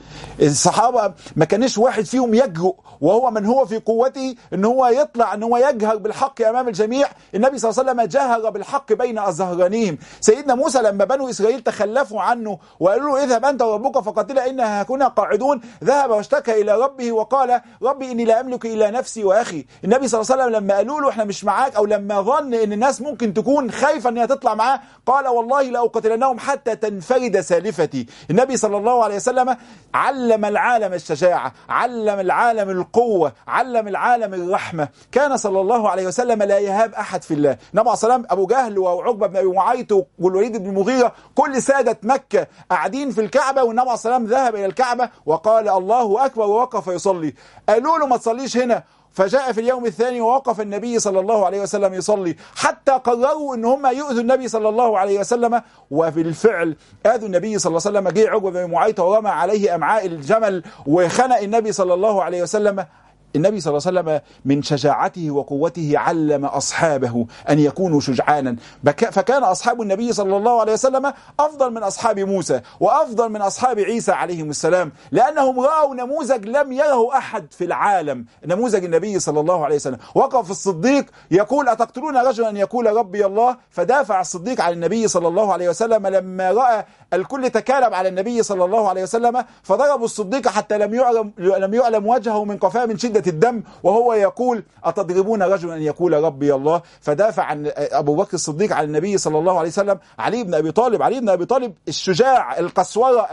الصحابة ما كانش واحد فيهم يجرؤ وهو من هو في قوته إن هو يطلع إن هو يجهر بالحق أمام الجميع. النبي صلى الله عليه وسلم جهر بالحق بين اظهرانهم سيدنا موسى لما بنو إسرائيل تخلفوا عنه وقالوا له اذهب أنت وربك فقاتلا إنا هكنا قاعدون ذهب واشتكى إلى ربه وقال ربي إني لا أملك إلا نفسي وأخي. النبي صلى الله عليه وسلم لما قالوا له إحنا مش معاك أو لما ظن إن الناس ممكن تكون خايفة إن هي تطلع معاه قال والله لاقتلنهم حتى تنفرد سالفتي. النبي صلى الله عليه وسلم علم العالم الشجاعة علم العالم القوة علم العالم الرحمه كان صلى الله عليه وسلم لا يهاب أحد في الله. النبي عليه الصلاه أبو جهل وعقبة بن أبي معيط والوليد بن المغيره كل سادة مكة قاعدين في الكعبة والنبي عليه الصلاه ذهب إلى الكعبة وقال الله أكبر ووقف يصلي. قالوا له ما تصليش هنا؟ فجاء في اليوم الثاني ووقف النبي صلى الله عليه وسلم يصلي. حتى قرروا إن هم يؤذوا النبي صلى الله عليه وسلم وبالفعل آذوا النبي صلى الله عليه وسلم. جه عقبة بن معيط ورمى عليه أمعاء الجمل وخنق النبي صلى الله عليه وسلم النبي صلى الله عليه وسلم من شجاعته وقوته علم أصحابه أن يكونوا شجعانا. فكان أصحاب النبي صلى الله عليه وسلم أفضل من أصحاب موسى وأفضل من أصحاب عيسى عليهم السلام لأنهم رأوا نموذج لم يره أحد في العالم نموذج النبي صلى الله عليه وسلم. وقف الصديق يقول أتقتلون رجلا؟ أن يقول ربي الله. فدافع الصديق عن النبي صلى الله عليه وسلم لما رأى الكل تكالب على النبي صلى الله عليه وسلم فضربوا الصديق حتى لم يعلم لم يعلم وجهه من قفاه من شدة شدة الدم وهو يقول أتضربون رجلا أن يقول ربي الله؟ فدافع عن أبو بكر الصديق عن النبي صلى الله عليه وسلم علي بن أبي طالب علي بن أبي طالب الشجاع القسورة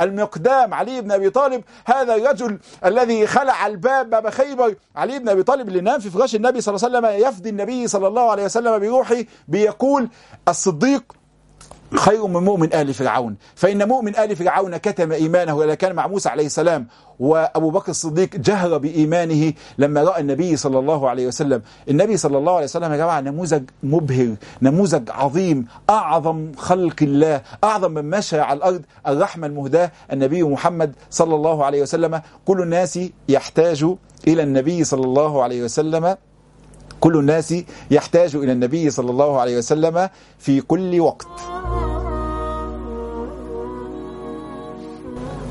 المقدام علي بن أبي طالب هذا الرجل الذي خلع الباب باب خيبر. علي بن أبي طالب اللي نام في فراش النبي صلى الله عليه وسلم يفدي النبي صلى الله عليه وسلم بروحه بيقول الصديق خير من مؤمن آل فرعون. فإن مؤمن آل فرعون كتم إيمانه إلى كان مع موسى عليه السلام وأبو بكر الصديق جهر بإيمانه لما رأى النبي صلى الله عليه وسلم. النبي صلى الله عليه وسلم يا جماعة نموذج مبهر نموذج عظيم أعظم خلق الله أعظم من مشى على الأرض الرحمة المهداة النبي محمد صلى الله عليه وسلم. كل الناس يحتاج إلى النبي صلى الله عليه وسلم كل الناس يحتاج إلى النبي صلى الله عليه وسلم في كل وقت.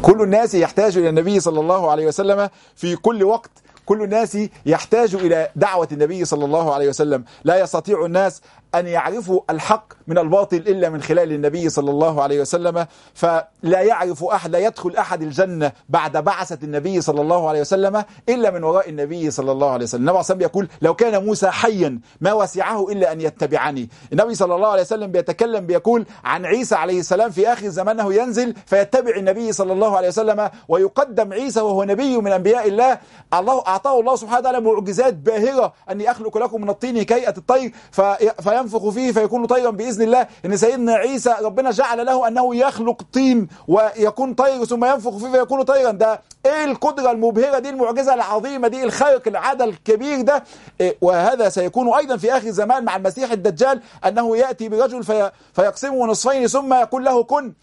كل الناس يحتاج إلى النبي صلى الله عليه وسلم في كل وقت. كل الناس يحتاج إلى دعوة النبي صلى الله عليه وسلم. لا يستطيع الناس أن يعرفوا الحق من الباطل إلا من خلال النبي صلى الله عليه وسلم. فلا يعرف أحد لا يدخل أحد الجنة بعد بعثة النبي صلى الله عليه وسلم إلا من وراء النبي صلى الله عليه وسلم. النبي عليه وسلم يقول لو كان موسى حيا ما وسعه إلا أن يتبعني. النبي صلى الله عليه وسلم بيتكلم بيقول عن عيسى عليه السلام في آخر زمانه ينزل فيتبع النبي صلى الله عليه وسلم ويقدم عيسى وهو نبي من أنبياء الله. الله أعطاه الله سبحانه وتعالى معجزات باهرة أني أخلق لكم من الطين كيئة الطير في فينفخ فيه فيكون طيرا بإذن الله. إن سيدنا عيسى ربنا جعل له أنه يخلق طين ويكون طير ثم ينفخ فيه فيكون طيرا. ده إيه القدرة المبهرة دي المعجزة العظيمة دي الخارق العاده الكبير ده؟ إيه وهذا سيكون أيضا في آخر زمان مع المسيح الدجال أنه يأتي برجل في فيقسمه نصفين ثم يقول له كن.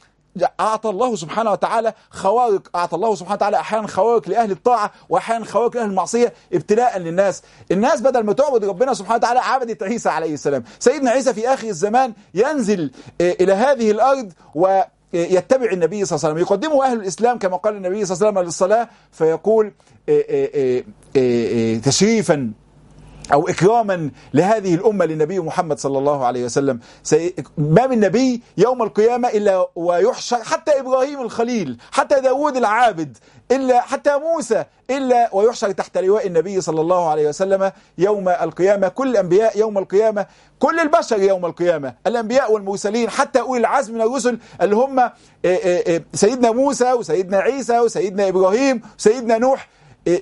أعطى الله سبحانه وتعالى خوارق أعطى الله سبحانه وتعالى أحيانا خوارق لأهل الطاعة وأحيانا خوارق لأهل المعصية ابتلاء للناس. الناس بدل ما تعبد ربنا سبحانه وتعالى عبدت عيسى عليه السلام. سيدنا عيسى في آخر الزمان ينزل إلى هذه الأرض و يتبع النبي صلى الله عليه وسلم. يقدمه أهل الإسلام كما قال النبي صلى الله عليه وسلم للصلاة فيقول تشريفا أو إكراما لهذه الأمة للنبي محمد صلى الله عليه وسلم. ما من نبي يوم القيامة إلا ويحشر حتى إبراهيم الخليل حتى داود العابد إلا حتى موسى إلا ويحشر تحت لواء النبي صلى الله عليه وسلم يوم القيامة. كل الأنبياء يوم القيامة كل البشر يوم القيامة. الأنبياء والمرسلين حتى أولي العزم من الرسل اللي هم سيدنا موسى وسيدنا عيسى وسيدنا إبراهيم وسيدنا نوح.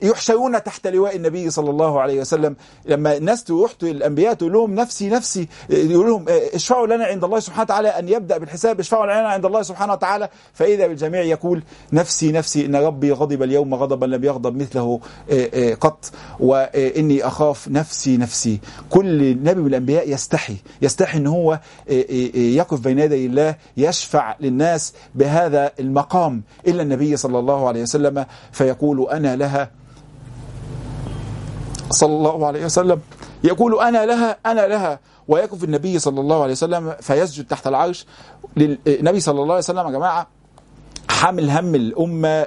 يحشرون تحت لواء النبي صلى الله عليه وسلم. لما الناس تروح الأنبياء تقول لهم نفسي نفسي. يقول لهم اشفعوا لنا عند الله سبحانه وتعالى أن يبدأ بالحساب. اشفعوا لنا عند الله سبحانه وتعالى. فإذا بالجميع يقول نفسي نفسي إن ربي غضب اليوم غضبا لم يغضب مثله قط. واني أخاف نفسي نفسي. كل نبي من الأنبياء يستحي. يستحي إن هو يقف بين يدي الله يشفع للناس بهذا المقام إلا النبي صلى الله عليه وسلم. فيقول أنا لها صلى الله عليه وسلم يقول أنا لها أنا لها. ويقف النبي صلى الله عليه وسلم فيسجد تحت العرش للنبي صلى الله عليه وسلم يا جماعة حامل هم الأمة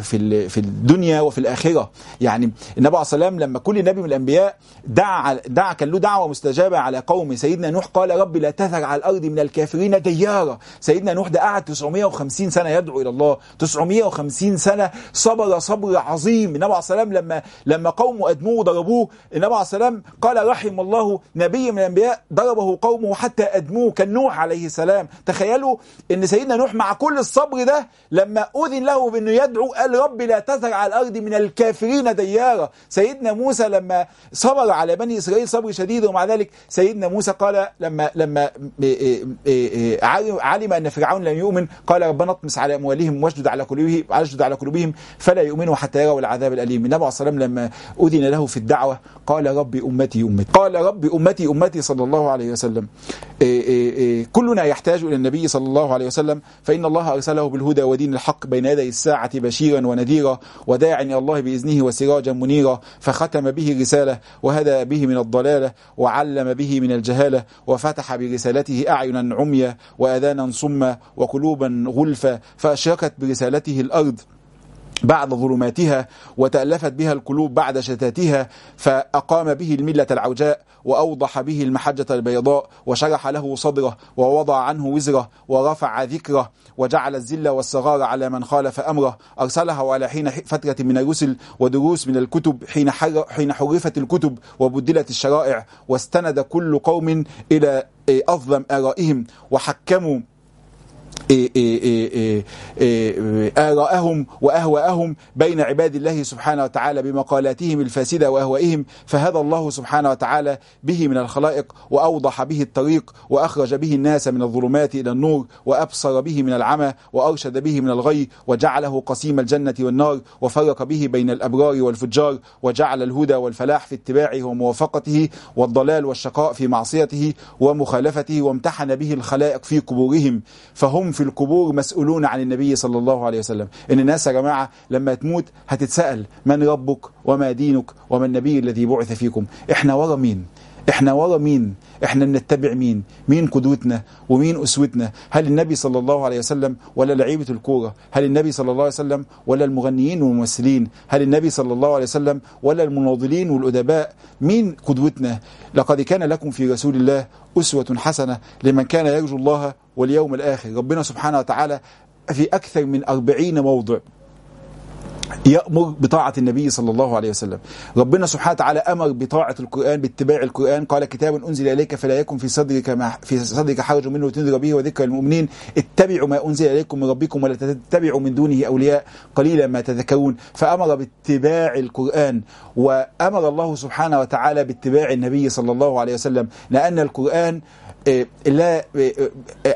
في في الدنيا وفي الآخرة. يعني النبي عليه والسلام لما كل نبي من الأنبياء دعا دعا كان له دعوة مستجابة على قومه سيدنا نوح قال رب لا تذر على الأرض من الكافرين ديارا. سيدنا نوح ده قعد 950 سنة يدعو إلى الله. 950 سنة صبر صبر عظيم. النبي عليه والسلام لما لما قومه أدموه ضربوه النبي عليه والسلام قال رحم الله نبي من الأنبياء. ضربه قومه حتى أدموه كان نوح عليه السلام. تخيلوا إن سيدنا نوح مع كل الصبر ده لما أذن له بأنه يدعو قال رب لا تذر على الأرض من الكافرين ديارا. سيدنا موسى لما صبر على بني إسرائيل صبر شديد ومع ذلك سيدنا موسى قال لما لما علم أن فرعون لم يؤمن قال ربنا اطمس على أموالهم واشدد على قلوبهم واشدد على قلوبهم فلا يؤمنوا حتى يروا العذاب الأليم. النبي عليه الصلاة والسلام لما أذن له في الدعوة قال رب أمتي أمتي قال رب أمتي أمتي صلى الله عليه وسلم. كلنا يحتاج إلى النبي صلى الله عليه وسلم فإن الله أرسله بالهدى ودين الحق بين يدي الساعة بشيرا ونذيرا وداعا إلى الله بإذنه وسراجا منيرا. فختم به رسالة وهدى به من الضلالة وعلم به من الجهالة وفتح برسالته أعينا عميا وأذانا صما وقلوبا غلفا فأشركت برسالته الأرض. بعد ظلماتها وتألفت بها القلوب بعد شتاتها فأقام به الملة العوجاء وأوضح به المحجة البيضاء وشرح له صدره ووضع عنه وزره ورفع ذكره وجعل الذل والصغار على من خالف أمره. أرسله على حين فترة من الرسل ودروس من الكتب حين حين حرفت الكتب وبدلت الشرائع واستند كل قوم إلى أظلم آرائهم وحكموا آراءهم وأهواءهم بين عباد الله سبحانه وتعالى بمقالاتهم الفاسدة وأهوائهم فهدى الله سبحانه وتعالى به من الخلائق وأوضح به الطريق وأخرج به الناس من الظلمات إلى النور وأبصر به من العمى وأرشد به من الغي وجعله قسيم الجنة والنار وفرق به بين الأبرار والفجار وجعل الهدى والفلاح في اتباعه وموافقته والضلال والشقاء في معصيته ومخالفته وامتحن به الخلائق في قبورهم فهم في القبور مسؤولون عن النبي صلى الله عليه وسلم. إن الناس يا جماعة لما تموت هتتسأل من ربك وما دينك وما النبي الذي بعث فيكم؟ إحنا ورا مين؟ إحنا ورا مين؟ إحنا بنتبع مين؟ مين قدوتنا؟ ومين أسوتنا؟ هل النبي صلى الله عليه وسلم ولا لعيبة الكورة؟ هل النبي صلى الله عليه وسلم ولا المغنيين والممثلين؟ هل النبي صلى الله عليه وسلم ولا المناضلين والأدباء؟ مين قدوتنا؟ لقد كان لكم في رسول الله أسوة حسنة لمن كان يرجو الله واليوم الآخر. ربنا سبحانه وتعالى في أكثر من أربعين موضع. يأمر بطاعة النبي صلى الله عليه وسلم. ربنا سبحانه وتعالى أمر بطاعة القرآن باتباع القرآن. قال كتاب أنزل إليك فلا يكن في صدرك ما في صدرك حرج منه تنذر به وذكر المؤمنين اتبعوا ما أنزل إليكم من ربكم ولا تتبعوا من دونه أولياء قليلا ما تذكرون. فأمر باتباع القرآن وأمر الله سبحانه وتعالى باتباع النبي صلى الله عليه وسلم. لأن القرآن لا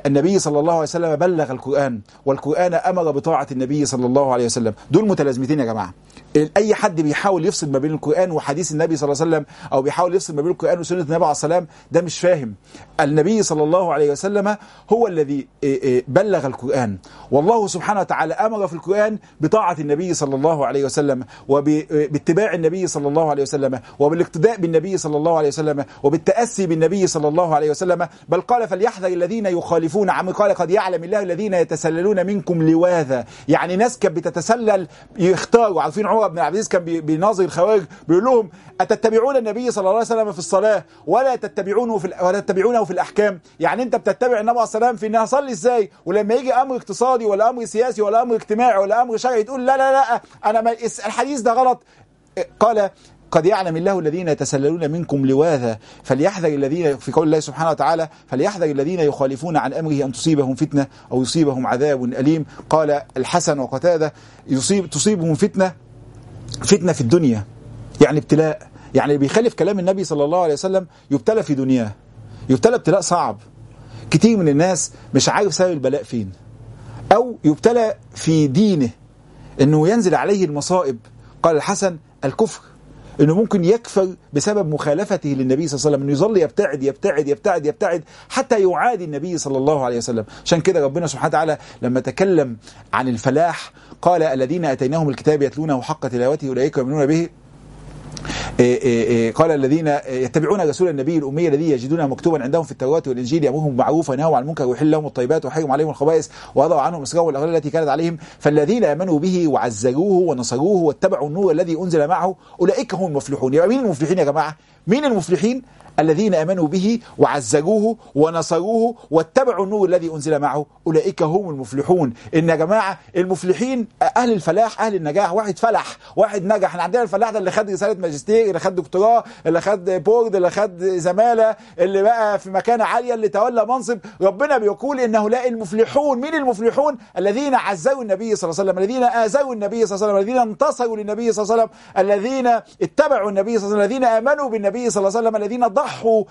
النبي صلى الله عليه وسلم بلغ القرآن والقرآن أمر بطاعة النبي صلى الله عليه وسلم. دول متلازمتين يا جماعة. أي حد بيحاول يفصل ما بين القرآن وحديث النبي صلى الله عليه وسلم أو بيحاول يفصل ما بين القرآن وسنة النبي عليه السلام ده مش فاهم. النبي صلى الله عليه وسلم هو الذي بلغ القرآن. والله سبحانه وتعالى أمر في القرآن بطاعة النبي صلى الله عليه وسلم وباتباع النبي صلى الله عليه وسلم وبالاقتداء بالنبي صلى الله عليه وسلم وبالتأسي بالنبي صلى الله عليه وسلم بل قال فليحذر الذين يخالفون. عن قال قد يعلم الله الذين يتسللون منكم لواذا. يعني ناس كانت بتتسلل يختاروا. عارفين عمر بن عبد العزيز كان بيناظر الخوارج بيقول لهم أتتبعون النبي صلى الله عليه وسلم في الصلاة؟ ولا تتبعونه في ولا تتبعونه في الأحكام؟ يعني أنت بتتبع النبي عليه السلام في انها اصلي إزاي؟ ولما يجي أمر اقتصادي ولا أمر سياسي ولا أمر اجتماعي ولا أمر شرعي تقول لا لا لا أنا ما الحديث ده غلط. قال قد يعلم الله الذين يتسللون منكم لواذا فليحذر الذين في قول الله سبحانه وتعالى فليحذر الذين يخالفون عن امره ان تصيبهم فتنه أو يصيبهم عذاب اليم قال الحسن وقتاده يصيب تصيبهم فتنه فتنه في الدنيا يعني ابتلاء يعني بيخالف كلام النبي صلى الله عليه وسلم يبتلى في دنياه يبتلى ابتلاء صعب. كتير من الناس مش عارف سبب البلاء فين أو يبتلى في دينه إنه ينزل عليه المصائب. قال الحسن الكفر إنه ممكن يكفر بسبب مخالفته للنبي صلى الله عليه وسلم إنه يظل يبتعد يبتعد يبتعد يبتعد حتى يعادي النبي صلى الله عليه وسلم. عشان كده ربنا سبحانه وتعالى لما تكلم عن الفلاح قال الذين أتيناهم الكتاب يتلونه حق تلاوته أولئك يؤمنون به. قال الذين يتبعون رسول النبي الأمي الذي يجدونه مكتوبا عندهم في التوراة والإنجيل يأمرهم بالمعروف وينهوا عن المنكر ويحل لهم الطيبات ويحرم عليهم الخبائث ويضع عنهم اسرهم والأغلال التي كانت عليهم فالذين آمنوا به وعزروه ونصروه واتبعوا النور الذي أنزل معه أولئك هم المفلحون يبقى مين المفلحين يا جماعة؟ مين المفلحين؟ الذين آمنوا به وعزروه ونصروه واتبعوا النور الذي أنزل معه أولئك هم المفلحون. إن يا جماعة المفلحين أهل الفلاح أهل النجاح. واحد فلح واحد نجح. إحنا عندنا الفلاح ده اللي خد رسالة ماجستير اللي خد دكتوراه اللي خد بورد اللي خد زمالة اللي بقى في مكانه عاليه اللي تولى منصب. ربنا بيقول ان هؤلاء المفلحون. مين المفلحون؟ الذين عزوا النبي صلى الله عليه وسلم الذين آذوا النبي صلى الله عليه وسلم الذين انتصروا للنبي صلى الله عليه وسلم الذين اتبعوا النبي صلى الله عليه وسلم الذين آمنوا بالنبي صلى الله عليه وسلم الذين ضحوا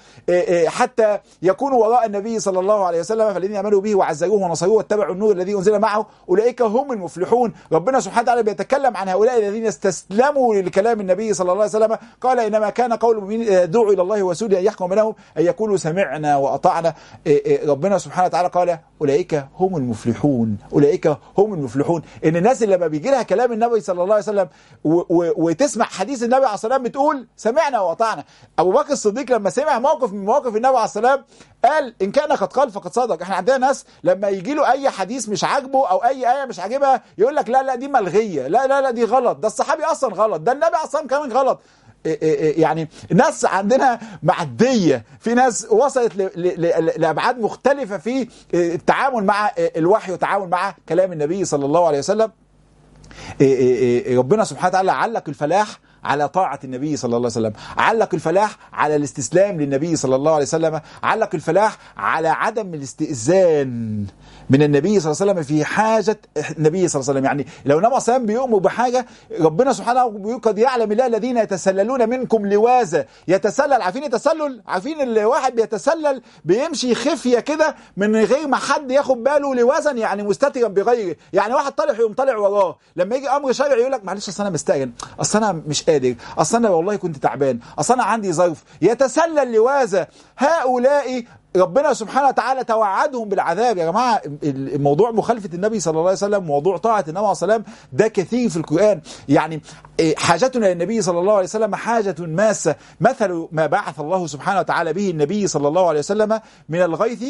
حتى يكونوا وراء النبي صلى الله عليه وسلم فالذين آمنوا به وعزروه ونصروه واتبعوا النور الذي أنزل معه أولئك هم المفلحون. ربنا سبحانه وتعالى بيتكلم عن هؤلاء الذين استسلموا لكلام النبي صلى الله عليه وسلم. قال إنما كان قول المؤمنين دعوا إلى الله ورسوله أن يحكم بينهم أن يقولوا سمعنا وأطعنا. ربنا سبحانه وتعالى قال أولئك هم المفلحون أولئك هم المفلحون. إن الناس اللي لما بيجي لها كلام النبي صلى الله عليه وسلم وتسمع حديث النبي عليه الصلاة والسلام بتقول سمعنا وأطعنا. أبو بكر الصديق لما لما سمع موقف من مواقف النبي عليه السلام قال إن كان قد قال فقد صدق. إحنا عندنا ناس لما يجي له أي حديث مش عاجبه أو أي آية مش عاجبها يقول لك لا لا دي ملغية. لا لا لا دي غلط. ده الصحابي أصلا غلط. ده النبي أصلا كمان غلط. يعني ناس عندنا معدية. في ناس وصلت لأبعاد مختلفة في التعامل مع الوحي والتعامل مع كلام النبي صلى الله عليه وسلم. ربنا سبحانه وتعالى علق الفلاح على طاعة النبي صلى الله عليه وسلم. علق الفلاح على الاستسلام للنبي صلى الله عليه وسلم. علق الفلاح على عدم الاستئذان. من النبي صلى الله عليه وسلم في حاجة النبي صلى الله عليه وسلم. يعني لو عليه وسلم بيؤمر بحاجة ربنا سبحانه قد يعلم الله الذين يتسللون منكم لوازا يتسلل عارفين التسلل عارفين الواحد بيتسلل بيمشي خفية كده من غير ما حد ياخد باله لوازا يعني مستترا بغيره. يعني واحد طالع يقوم طالع وراه. لما يجي أمر شرعي يقول لك معلش أصل أنا مستأجن أصل أنا مش قادر. أصل أنا والله كنت تعبان. أصل أنا عندي ظرف. يتسلل لوازا هؤلاء ربنا سبحانه وتعالى توعدهم بالعذاب. يا جماعة الموضوع مخالفة النبي صلى الله عليه وسلم موضوع طاعة النبي عليه السلام ده كثير في القرآن. يعني حاجتنا للنبي صلى الله عليه وسلم حاجة ماسه مثل ما بعث الله سبحانه وتعالى به النبي صلى الله عليه وسلم من الغيث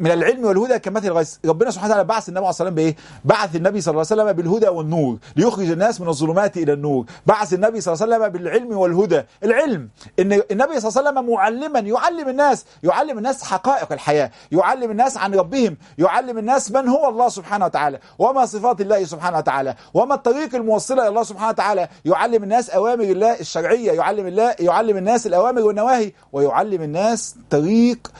من العلم والهدى كمثل الغيث. ربنا سبحانه وتعالى بعث النبي عليه السلام بإيه؟ بعث النبي صلى الله عليه وسلم بالهدى والنور ليخرج الناس من الظلمات إلى النور. بعث النبي صلى الله عليه وسلم بالعلم والهدى. العلم إن النبي صلى الله عليه وسلم معلما يعلم الناس يعلم الناس حقائق الحياة يعلم الناس عن ربهم يعلم الناس من هو الله سبحانه وتعالى وما صفات الله سبحانه وتعالى وما الطريق الموصلة إلى الله سبحانه وتعالى. يعلم الناس أوامر الله الشرعية يعلم الله يعلم الناس الأوامر والنواهي ويعلم الناس طريق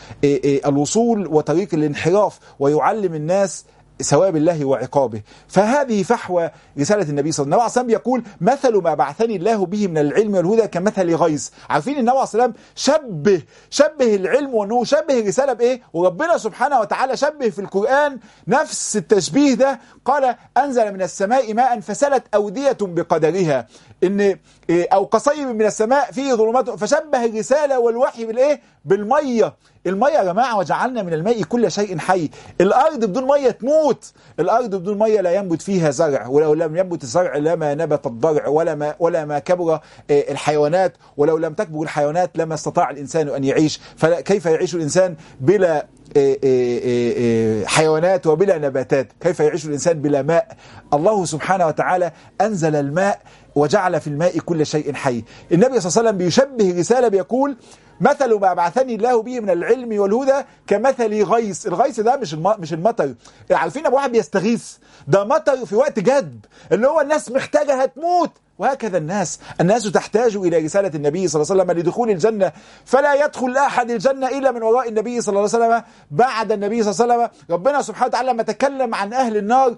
الوصول وطريق الانحراف ويعلم الناس ثواب الله وعقابه. فهذه فحوى رسالة النبي صلى الله عليه وسلم. يقول مثل ما بعثني الله به من العلم والهدى كمثل غيث عارفين النبي عليه السلام شبه شبه العلم والنور شبه الرسالة بإيه؟ وربنا سبحانه وتعالى شبه في القرآن نفس التشبيه ده. قال أنزل من السماء ماء فسلت أودية بقدرها. إن أو قصيب من السماء فيه ظلمات. فشبه الرسالة والوحي بالإيه؟ بالمية. المية يا جماعة وجعلنا من الماء كل شيء حي. الأرض بدون مية تموت. الأرض بدون مية لا ينبت فيها زرع ولو لم ينبت الزرع لما نبت الضرع ولا ما ولا ما كبر الحيوانات. ولو لم تكبر الحيوانات لما استطاع الإنسان أن يعيش. فكيف يعيش الإنسان بلا حيوانات وبلا نباتات؟ كيف يعيش الإنسان بلا ماء؟ الله سبحانه وتعالى أنزل الماء وجعل في الماء كل شيء حي. النبي صلى الله عليه وسلم بيشبه رسالة بيقول مثل ما بعثني الله به من العلم والهدى كمثل غيث. الغيث ده مش مش المطر. عارفين أبو واحد بيستغيث؟ ده مطر في وقت جدب اللي هو الناس محتاجة هتموت. وهكذا الناس. الناس تحتاج إلى رسالة النبي صلى الله عليه وسلم لدخول الجنة. فلا يدخل أحد الجنة إلا من وراء النبي صلى الله عليه وسلم. بعد النبي صلى الله عليه وسلم. ربنا سبحانه وتعالى لما تكلم عن أهل النار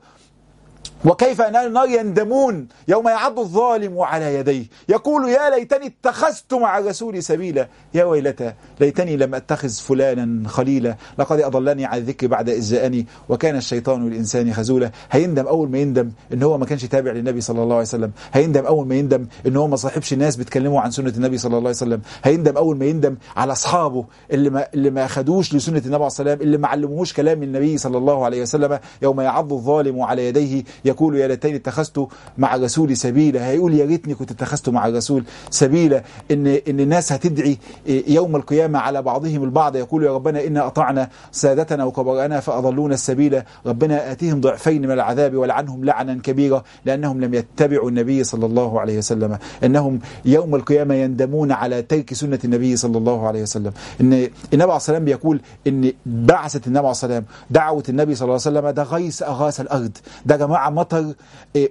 وكيف أن النار يندمون يوم يعض الظالم على يديه. يقول يا ليتني اتخذت مع الرسول سبيلا. يا ويلتى ليتني لم أتخذ فلانا خليلا. لقد أضلني عن الذكر بعد إذ جاءني وكان الشيطان للإنسان خذولا. هيندم أول ما يندم إن هو ما كانش تابع للنبي صلى الله عليه وسلم. هيندم أول ما يندم إن هو ما صاحبش ناس بيتكلموا عن سنة النبي صلى الله عليه وسلم. هيندم أول ما يندم على أصحابه اللي ما اللي ما خدوش لسنة النبي عليه السلام اللي ما علموهوش كلام النبي صلى الله عليه وسلم. يوم يعض الظالم على يديه يقول يا ليتني اتخذت مع الرسول سبيلا. هيقول يا ريتني كنت اتخذت مع الرسول سبيلا. ان إن الناس هتدعي يوم القيامة على بعضهم البعض. يقول يا ربنا انا أطعنا سادتنا وكبرانا فأضلونا السبيل. ربنا اتيهم ضعفين من العذاب ولعنهم لعنا كبيرا لأنهم لم يتبعوا النبي صلى الله عليه وسلم. إنهم يوم القيامة يندمون على ترك سنة النبي صلى الله عليه وسلم. ان النبي عليه السلام بيقول إن بعثة النبي عليه السلام دعوة النبي صلى الله عليه وسلم ده غيث أغاث الأرض. ده جماعة مطر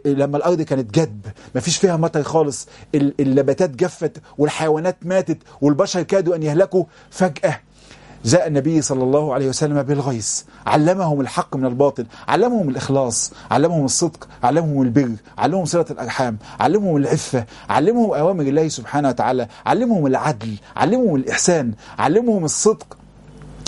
لما الأرض كانت جدب ما فيش فيها مطر خالص. النباتات جفت والحيوانات ماتت والبشر كادوا أن يهلكوا. فجأة جاء النبي صلى الله عليه وسلم بالغيث علمهم الحق من الباطل علمهم الإخلاص علمهم الصدق علمهم البر علمهم صلة الأرحام علمهم العفة علمهم أوامر الله سبحانه وتعالى علمهم العدل علمهم الإحسان علمهم الصدق.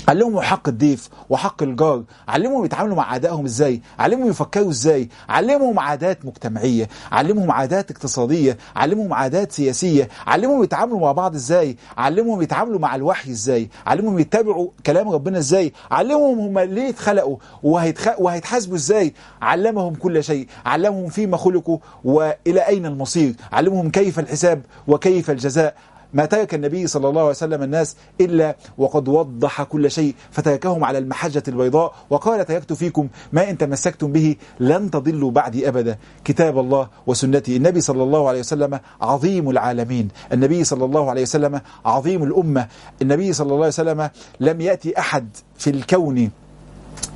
علمهم حق الضيف وحق الجار. علمهم يتعاملوا مع اعدائهم إزاي؟ علمهم يفكروا إزاي؟ علمهم عادات مجتمعية علمهم عادات اقتصادية علمهم عادات سياسية. علمهم يتعاملوا مع بعض إزاي؟ علمهم يتعاملوا مع الوحي إزاي؟ علمهم يتبعوا كلام ربنا إزاي؟ علمهم هم ليه اتخلقوا؟ وهيتخ... وهيتحاسبوا إزاي؟ علمهم كل شيء. علمهم فيما خلقوا وإلى أين المصير؟ علمهم كيف الحساب وكيف الجزاء؟ ما ترك النبي صلى الله عليه وسلم الناس إلا وقد وضح كل شيء فتركهم على المحجة البيضاء وقال تركت فيكم ما إن تمسكتم به لن تضلوا بعدي أبدا. كتاب الله وسنتي النبي صلى الله عليه وسلم عظيم العالمين. النبي صلى الله عليه وسلم عظيم الأمة. النبي صلى الله عليه وسلم لم يأتي أحد في الكون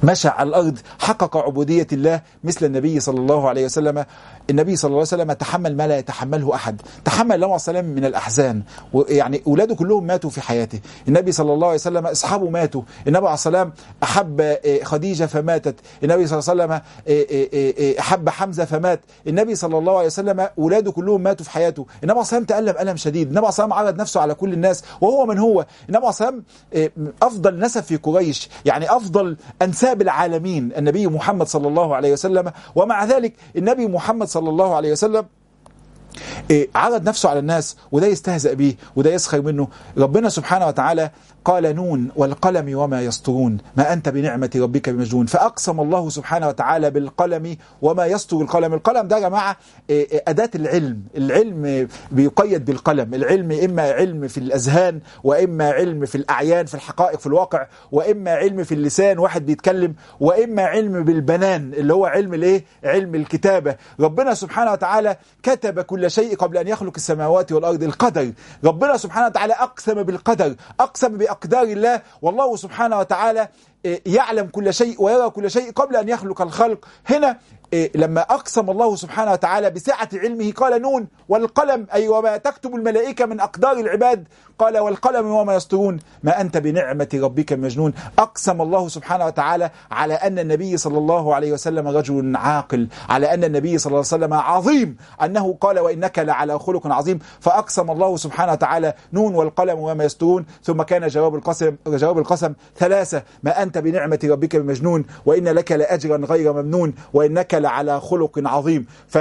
مشى على الأرض حقق عبودية الله مثل النبي صلى الله عليه وسلم. النبي صلى الله عليه وسلم تحمل ما لا يتحمله أحد. تحمل عليه وسلم من الأحزان. يعني أولاده كلهم ماتوا في حياته. النبي صلى الله عليه وسلم أصحابه ماتوا. النبي عليه السلام أحب خديجة فماتت. النبي صلى الله عليه وسلم أحب حمزة فمات. النبي صلى الله عليه وسلم أولاده كلهم ماتوا في حياته. النبي عليه السلام تألم ألم شديد. النبي عليه السلام عرض نفسه على كل الناس. وهو من هو؟ النبي عليه السلام أفضل نسب في قريش. يعني أفضل أنساب العالمين النبي محمد صلى الله عليه وسلم ومع ذلك النبي محمد صلى الله عليه وسلم عرض نفسه على الناس وده يستهزأ بيه وده يسخر منه. ربنا سبحانه وتعالى قال نون والقلم وما يسطرون ما أنت بنعمة ربك بمجنون. فأقسم الله سبحانه وتعالى بالقلم وما يسطر القلم. القلم ده يا جماعة أداة العلم. العلم بيقيد بالقلم. العلم إما علم في الأذهان وإما علم في الأعيان في الحقائق في الواقع وإما علم في اللسان واحد بيتكلم وإما علم بالبنان اللي هو علم الإيه؟ علم الكتابة. ربنا سبحانه وتعالى كتب كل شيء قبل أن يخلق السماوات والأرض القدر. ربنا سبحانه وتعالى أقسم بالقدر. أقسم بأقدار الله والله سبحانه وتعالى يعلم كل شيء ويرى كل شيء قبل أن يخلق الخلق. هنا لما أقسم الله سبحانه وتعالى بسعة علمه قال نون والقلم أي وما تكتب الملائكة من أقدار العباد قال والقلم وما يسطرون. ما أنت بنعمة ربك مجنون. أقسم الله سبحانه وتعالى على أن النبي صلى الله عليه وسلم رجل عاقل على أن النبي صلى الله عليه وسلم عظيم أنه قال وإنك لعلى خلق عظيم. فأقسم الله سبحانه وتعالى نون والقلم وما يسطرون. ثم كان جواب القسم جواب القسم ثلاثة. ما أنت بنعمة ربك بمجنون وإن لك لأجرا غير ممنون وإنك لعلى خلق عظيم. ف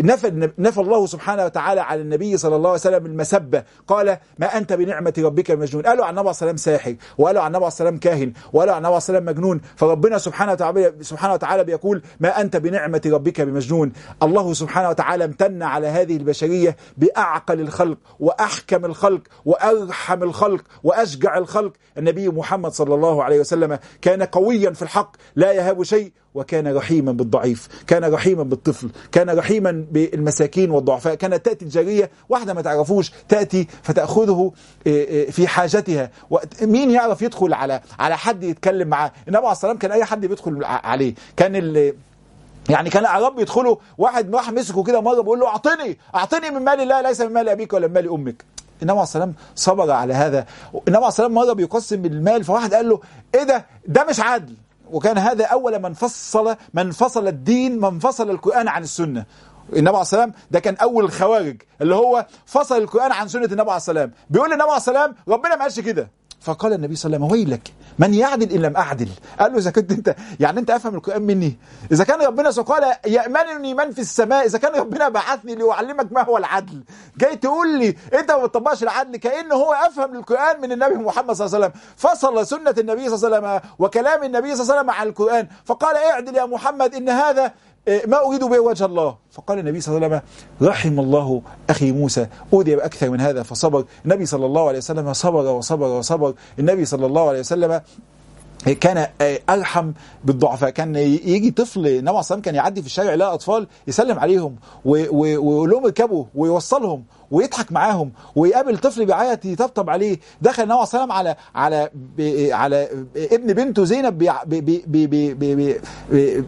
نفى نفى الله سبحانه وتعالى على النبي صلى الله عليه وسلم المسبة. قال ما أنت بنعمة ربك مجنون قالوا عن النبي صلى الله عليه وسلم ساحر. وقالوا عن النبي صلى الله عليه وسلم كاهن. وقالوا عن النبي صلى الله عليه وسلم مجنون. فربنا سبحانه وتعالى سبحانه وتعالى بيقول ما أنت بنعمة ربك بمجنون. الله سبحانه وتعالى امتن على هذه البشرية بأعقل الخلق وأحكم الخلق وأرحم الخلق وأشجع الخلق. النبي محمد صلى الله عليه وسلم كان قويا في الحق لا يهاب شيء وكان رحيما بالضعيف كان رحيما بالطفل كان رحيما بالمساكين والضعفاء كانت تأتي الجارية واحدة ما تعرفوش تأتي فتأخذه في حاجتها. مين يعرف يدخل على على حد يتكلم معاه؟ النبي عليه الصلاة كان أي حد بيدخل عليه. كان ال يعني كان الاعراب يدخلوا واحد واحد مسكه كده مرة بيقول له أعطني أعطني من مال الله ليس من مال أبيك ولا من مال أمك. النبي عليه السلام صبر على هذا. النبي عليه السلام مرة بيقسم المال فواحد قال له إيه ده؟ ده مش عدل. وكان هذا أول من فصل من فصل الدين من فصل القرآن عن السنة. النبي عليه السلام ده كان أول الخوارج اللي هو فصل القرآن عن سنة النبي عليه السلام بيقول للنبي عليه السلام ربنا ما قالش كده. فقال النبي صلى الله عليه وسلم ويلك من يعدل إن لم أعدل؟ قال له إذا كنت أنت يعني أنت أفهم القرآن مني. إذا كان ربنا قال يامنني من في السماء. إذا كان ربنا بعثني ليعلمك ما هو العدل. جاي تقول لي أنت ما بتطبقش العدل. كان هو أفهم القرآن من النبي محمد صلى الله عليه وسلم. فصل سنة النبي صلى الله عليه وسلم وكلام النبي صلى الله عليه وسلم مع القرآن. فقال اعدل يا محمد إن هذا ما أريد به وجه الله. فقال النبي صلى الله عليه وسلم رحم الله أخي موسى. أودي بأكثر من هذا فصبر. النبي صلى الله عليه وسلم صبر وصبر وصبر. الننبي صلى الله عليه وسلم كان ارحم بالضعفاء. كان يجي طفل عليه الصلاه كان يعدي في الشارع يلاقي أطفال يسلم عليهم ويقول لهم اركبوا ويوصلهم ويضحك معاهم ويقابل طفل بيعيط يطبطب عليه. دخل النبي الصلاه على على على ابن بنته زينب بي بي بي بي بي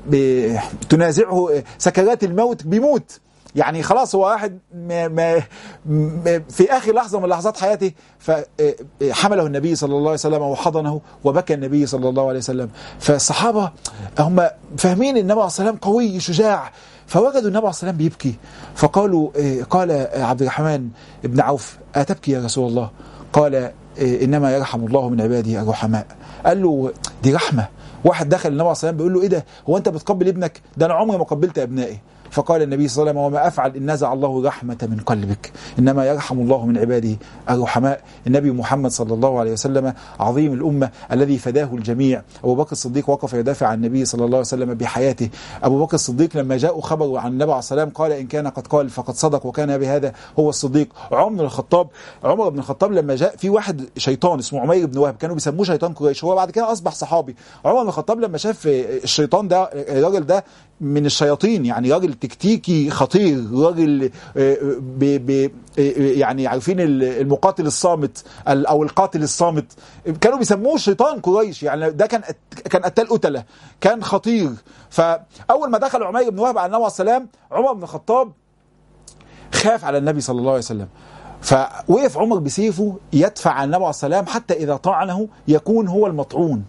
بي تنازعه سكرات الموت بيموت. يعني خلاص هو واحد ما ما في آخر لحظة من لحظات حياته فحمله النبي صلى الله عليه وسلم وحضنه وبكى النبي صلى الله عليه وسلم. فالصحابة هم فاهمين النبي عليه والسلام قوي شجاع. فوجدوا النبي عليه والسلام بيبكي. فقالوا قال عبد الرحمن بن عوف اتبكي يا رسول الله. قال إنما يرحم الله من عباده الرحماء. قال له دي رحمة. واحد دخل النبي عليه والسلام بيقول له إيه ده؟ هو أنت بتقبل ابنك؟ ده أنا عمري ما قبلت أبنائي. فقال النبي صلى الله عليه وسلم وما أفعل إن نزع الله رحمة من قلبك إنما يرحم الله من عباده الرحماء. النبي محمد صلى الله عليه وسلم عظيم الأمة الذي فداه الجميع. أبو بكر الصديق وقف يدافع عن النبي صلى الله عليه وسلم بحياته. أبو بكر الصديق لما جاء خبر عن النبي عليه السلام قال إن كان قد قال فقد صدق وكان بهذا هو الصديق. عمر بن الخطاب عمر بن الخطاب لما جاء في واحد شيطان اسمه عمير بن وهب كانوا بيسموه شيطان قريش. هو بعد كده أصبح صحابي. عمر بن الخطاب لما شاف الشيطان ده الراجل ده من الشياطين يعني راجل تكتيكي خطير راجل بي بي يعني عارفين المقاتل الصامت أو القاتل الصامت. كانوا بيسموه شيطان قريش يعني ده كان كان قتال قتلة كان خطير. فأول ما دخل عمير بن وهب على النبي السلام عمر بن الخطاب خاف على النبي صلى الله عليه وسلم. فوقف عمر بسيفه يدفع عن النبي عليه السلام حتى إذا طعنه يكون هو المطعون.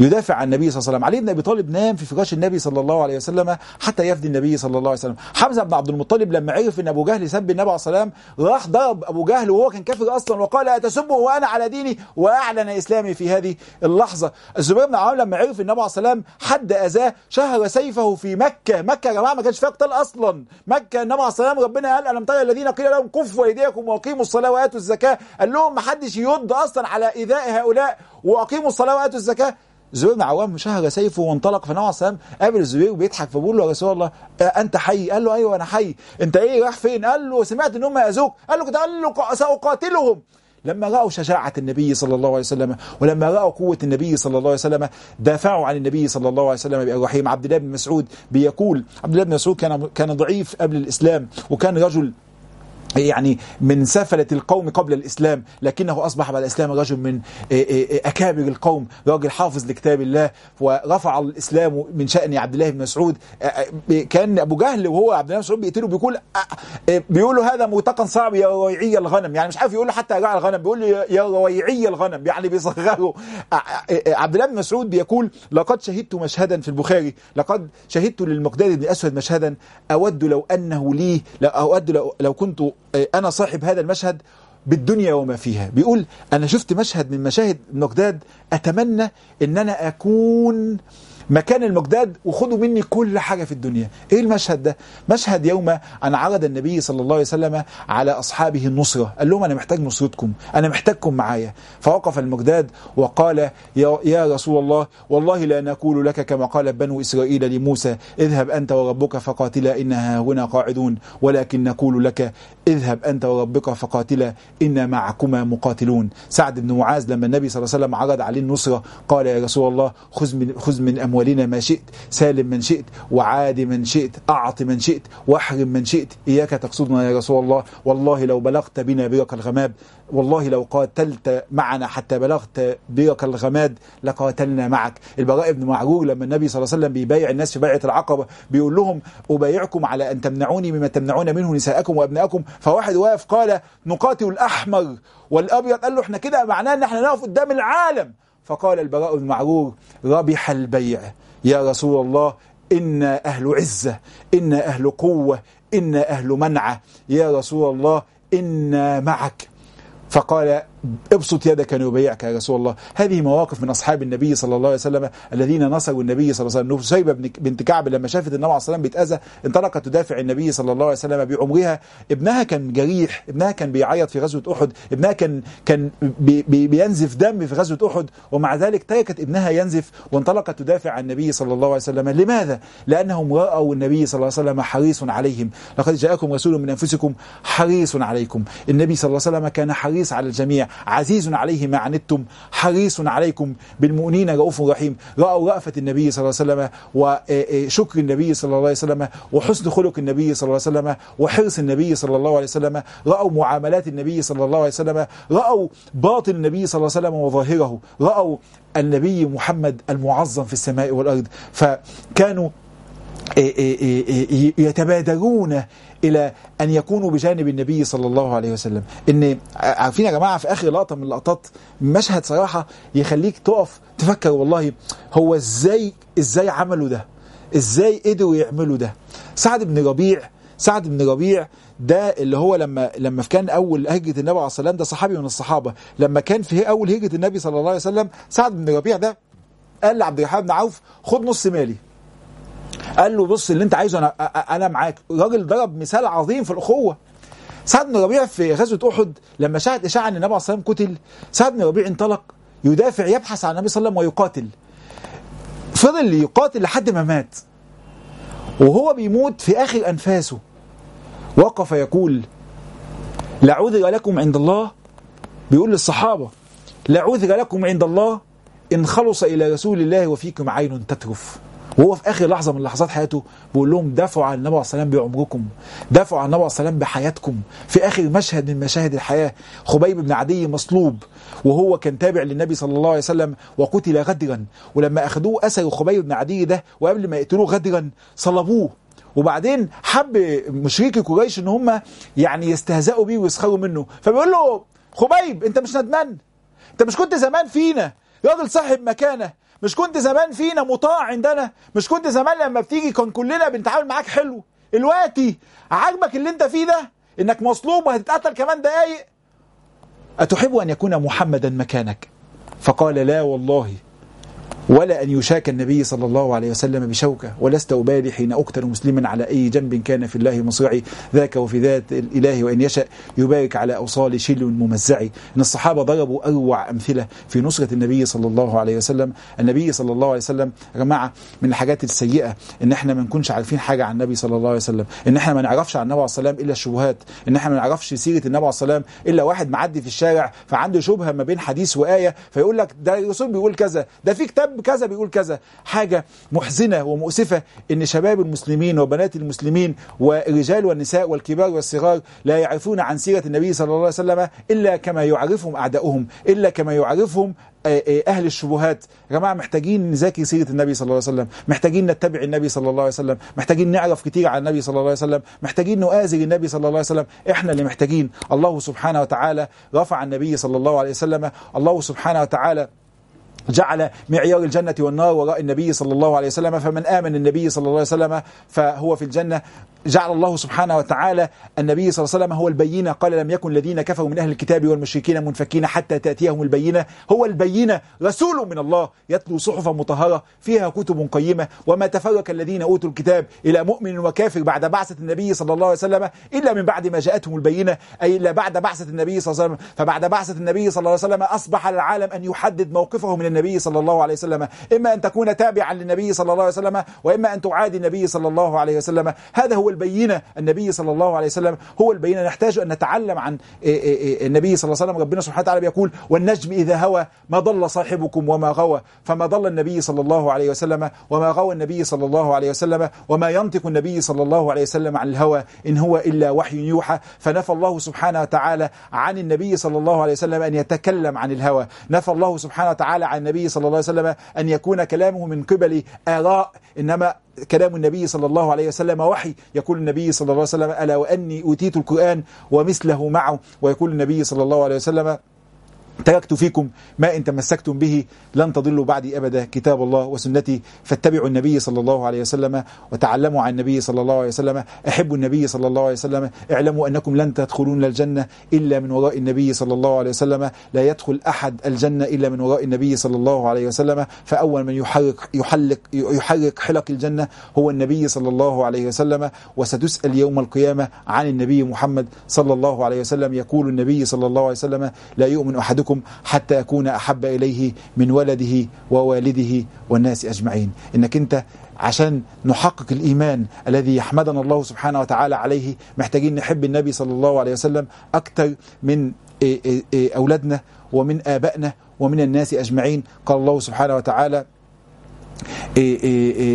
يدافع عن النبي صلى الله عليه وسلم. علي بن أبي طالب نام في فراش النبي صلى الله عليه وسلم حتى يفدي النبي صلى الله عليه وسلم. حمزة بن عبد المطلب لما عرف إن أبو جهل سب النبي عليه السلام راح ضرب أبو جهل وهو كان كافر أصلا وقال أتسبه وأنا على ديني وأعلن إسلامي في هذه اللحظة. الزبير بن عوام لما عرف النبي عليه السلام حد أذاه شهر سيفه في مكة. مكة يا جماعة ما كانش فيها قتال أصلا. مكة النبي عليه السلام ربنا قال ألم ترى الذين قيل لهم كفوا أيديكم وأقيموا الصلاة وآتوا الزكاة؟ قال لهم ما حدش يد أصلا على إيذاء هؤلاء وأقيموا الصلاة وآتوا الزكاة. الزبير بن عوام شهر سيفه وانطلق فالنبي عليه السلام قابل الزبير وبيضحك فبيقول له يا رسول الله أنت حي؟ قال له أيوه أنا حي. أنت إيه رايح فين؟ قال له سمعت إن هم يأذوك. قال له كده قال له سأقاتلهم. لما رأوا شجاعة النبي صلى الله عليه وسلم ولما رأوا قوة النبي صلى الله عليه وسللم دافعوا عن النبي صلى الله عليه وسلم بالرحيم عبد الله بن مسعود بيقول عبد الله بن مسعود كان كان ضعيف قبل الإسلام وكان رجل يعني من سفلة القوم قبل الإسلام لكنه أصبح بعد الإسلام رجل من أكابر القوم راجل حافظ لكتاب الله ورفع الإسلام من شأن عبد الله بن مسعود. كان أبو جهل وهو عبد الله بن مسعود بيقتله بيقول بيقول له هذا موتقا صعب يا رويعي الغنم. يعني مش عارف يقول له حتى راعي الغنم بيقول له يا رويعي الغنم. يعني بيصغره عبد الله بن مسعود بيقول لقد شهدت مشهدا في البخاري لقد شهدت للمقداد بن أسود مشهدا أود لو أنه لي أود لو, لو كنت أنا صاحب هذا المشهد بالدنيا وما فيها. بيقول أنا شفت مشهد من مشاهد المقداد أتمنى أن أنا أكون مكان المقداد وخدوا مني كل حاجة في الدنيا. إيه المشهد ده؟ مشهد يوم أن عرض النبي صلى الله عليه وسلم على أصحابه النصرة. قال لهم أنا محتاج نصرتكم أنا محتاجكم معايا. فوقف المقداد وقال يا, رسول الله والله لا نقول لك كما قال بنو إسرائيل لموسى اذهب أنت وربك فقاتلا إنها هنا قاعدون ولكن نقول لك اذهب أنت وربك فقاتلا إنا معكما مقاتلون. سعد بن معاذ لما النبي صلى الله عليه وسلم عرض عليه النصرة قال يا رسول الله خذ من, خذ من أموالنا ما شئت سالم من شئت وعاد من شئت أعط من شئت وأحرم من شئت. إياك تقصدنا يا رسول الله. والله لو بلغت بنا برك الغمام والله لو قاتلت معنا حتى بلغت برك الغماد لقاتلنا معك. البراء بن معرور لما النبي صلى الله عليه وسلم بيبايع الناس في بيعة العقبة بيقول لهم أبايعكم على أن تمنعوني مما تمنعون منه نساءكم وأبنائكم فواحد واقف قال نقاتل الأحمر والأبيض. قال له إحنا كده معناه إن إحنا نقف قدام العالم. فقال البراء بن معرور ربح البيع. يا رسول الله إنا أهل عزة إنا أهل قوة إنا أهل منعة. يا رسول الله إنا معك. فقال ابسط يدك ليبايعك يا رسول الله. هذه مواقف من أصحاب النبي صلى الله عليه وسلم الذين نصروا النبي صلى الله عليه وسلم. نسيبه بنت كعب لما شافت النبي عليه الصلاه والسلام بيتأذى انطلقت تدافع النبي صلى الله عليه وسلم بعمرها. ابنها كان جريح ابنها كان بيعيط في غزوة أحد ابنها كان كان بي بي بينزف دم في غزوة أحد ومع ذلك تركت ابنها ينزف وانطلقت تدافع عن النبي صلى الله عليه وسلم. لماذا؟ لأنهم رأوا النبي صلى الله عليه وسلم حريص عليهم. لقد جاءكم رسول من أنفسكم حريص عليكم. النبي صلى الله عليه وسلم كان حريص على الجميع. عزيز عليه ما عنتم حريص عليكم بالمؤمنين رؤوف رحيم. رأوا رأفة النبي صلى الله عليه وسلم وشكر النبي صلى الله عليه وسلم وحسن خلق النبي صلى الله عليه وسلم وحرص النبي صلى الله عليه وسلم. رأوا معاملات النبي صلى الله عليه وسلم. رأوا باطن النبي صلى الله عليه وسلم وظاهره. رأوا النبي محمد المعظم في السماء والأرض. فكانوا يتبادرون إلى أن يكونوا بجانب النبي صلى الله عليه وسلم. إن عارفين يا جماعة في آخر لقطة من اللقطات مشهد صراحة يخليك تقف تفكر والله هو إزاي إزاي عملوا ده؟ إزاي قدروا يعملوا ده؟ سعد بن ربيع سعد بن ربيع ده اللي هو لما لما كان أول هجرة النبي عليه الصلاة ده صحابي من الصحابة. لما كان في أول هجرة النبي صلى الله عليه وسلم سعد بن ربيع ده قال لعبد الرحمن بن عوف خد نص مالي. قال له بص اللي انت عايزه أنا أنا معاك. الراجل ضرب مثال عظيم في الأخوة. سعد بن ربيع في غزوة أحد لما شاهد إشاعة إن النبي عليه قتل سعد بن ربيع انطلق يدافع يبحث عن النبي صلى الله عليه وسلم ويقاتل. فضل يقاتل لحد ما مات. وهو بيموت في آخر أنفاسه. وقف يقول لا عذر لكم عند الله. بيقول للصحابة لا عذر لكم عند الله إن خلص إلى رسول الله وفيكم عين تترف. وهو في آخر لحظة من لحظات حياته بيقول لهم دافعوا عن النبي عليه والسلام بعمركم دافعوا عن النبي عليه والسلام بحياتكم. في آخر مشهد من مشاهد الحياة خبيب بن عدي مصلوب وهو كان تابع للنبي صلى الله عليه وسلم وقتل غدرا. ولما أخذوه أسروا خبيب بن عدي ده وقبل ما يقتلوه غدرا صلبوه. وبعدين حب مشركي قريش إن هم يعني يستهزئوا بيه ويسخروا منه. فبيقول له خبيب أنت مش ندمان؟ أنت مش كنت زمان فينا؟ راجل صاحب مكانة. مش كنت زمان فينا مطاع عندنا؟ مش كنت زمان لما بتيجي كان كلنا بنتعامل معاك حلو. دلوقتي عاجبك اللي انت فيه ده؟ انك مصلوب وهتتقتل كمان دقايق؟ أتحب أن يكون محمدا مكانك؟ فقال لا والله. ولا أن يشاك النبي صلى الله عليه وسلم بشوكة ولست أبالي حين أقتل مسلما على أي جنب كان في الله مصرعي ذاك وفي ذات الإله وإن يشاء يبارك على أوصال شل ممزعي. إن الصحابة ضربوا أروع أمثلة في نصرة النبي صلى الله عليه وسلم. النبي صلى الله عليه وسلم يا جماعة من الحاجات السيئة إن إحنا ما نكونش عارفين حاجة عن النبي صلى الله عليه وسلم. إن إحنا ما نعرفش عن النبي عليه الصلاة والسلام إلا الشبهات. إن إحنا ما نعرفش سيرة النبي عليه الصلاة والسلام إلا واحد معدي في الشارع فعنده شبهة ما بين حديث وآية فيقول لك ده الرسول بيقول كذا ده في كتاب كذا بيقول كذا. حاجة محزنة ومؤسفة إن شباب المسلمين وبنات المسلمين والرجال والنساء والكبار والصغار لا يعرفون عن سيرة النبي صلى الله عليه وسلم إلا كما يعرفهم أعداؤهم إلا كما يعرفهم أهل الشبهات. يا جماعة محتاجين نذاكر سيرة النبي صلى الله عليه وسلم. محتاجين نتبع النبي صلى الله عليه وسلم. محتاجين نعرف كتير عن النبي صلى الله عليه وسلم. محتاجين نؤازر النبي صلى الله عليه وسلم. إحنا اللي محتاجين. الله سبحانه وتعالى رفع النبي صلى الله عليه وسلم. الله سبحانه وتعالى جعل معيار الجنة والنار وراء النبي صلى الله عليه وسلم فمن آمن النبي صلى الله عليه وسلم فهو في الجنة. جعل الله سبحانه وتعالى النبي صلى الله عليه وسلم هو البينة. قال لم يكن الذين كفروا من أهل الكتاب والمشركين منفكين حتى تأتيهم البينة. هو البينة رسول من الله يتلو صحفا مطهرة فيها كتب قيمة. وما تفرق الذين أوتوا الكتاب إلى مؤمن وكافر بعد بعثة النبي صلى الله عليه وسلم إلا من بعد ما جاءتهم البينة أي إلا بعد بعثة النبي صلى الله عليه وسلم. فبعد بعثة النبي صلى الله عليه وسلم أصبح العالم أن يحدد موقفه من النبي صلى الله عليه وسلم. إما أن تكون تابعا للنبي صلى الله عليه وسلم وإما أن تعادي النبي صلى الله عليه وسلم. هذا هو البينة. النبي صلى الله عليه وسلم هو البينة. نحتاج أن نتعلم عن النبي صلى الله عليه وسلم. ربنا سبحانه وتعالى بيقول والنجم إذا هوى ما ضل صاحبكم وما غوى. فما ضل النبي صلى الله عليه وسلم وما غوى النبي صلى الله عليه وسلم وما ينطق النبي صلى الله عليه وسلم عن الهوى إن هو إلا وحي يوحى. فنفى الله سبحانه وتعالى عن النبي صلى الله عليه وسلم أن يتكلم عن الهوى. نفى الله سبحانه وتعالى عن النبي صلى الله عليه وسلم أن يكون كلامه من قبل آراء إنما كلام النبي صلى الله عليه وسلم وحي. يقول النبي صلى الله عليه وسلم ألا وأني أوتيت القرآن ومثله معه؟ ويقول النبي صلى الله عليه وسلم تركت فيكم ما إن تمسكتم به لن تضلوا بعدي أبدا كتاب الله وسنتي. فاتبعوا النبي صلى الله عليه وسلم وتعلموا عن النبي صلى الله عليه وسلم أحبوا النبي صلى الله عليه وسلم اعلموا أنكم لن تدخلون الجنة إلا من وراء النبي صلى الله عليه وسلم. لا يدخل أحد الجنة إلا من وراء النبي صلى الله عليه وسلم. فأول من يحرك يحلق يحرك حلق الجنة هو النبي صلى الله عليه وسلم. وستسأل يوم القيامة عن النبي محمد صلى الله عليه وسلم. يقول النبي صلى الله عليه وسلم لا يؤمن أحدكم حتى يكون أحب إليه من ولده ووالده والناس أجمعين. إنك أنت عشان نحقق الإيمان الذي يحمدنا الله سبحانه وتعالى عليه محتاجين نحب النبي صلى الله عليه وسلم أكثر من أولادنا ومن آبائنا ومن الناس أجمعين. قال الله سبحانه وتعالى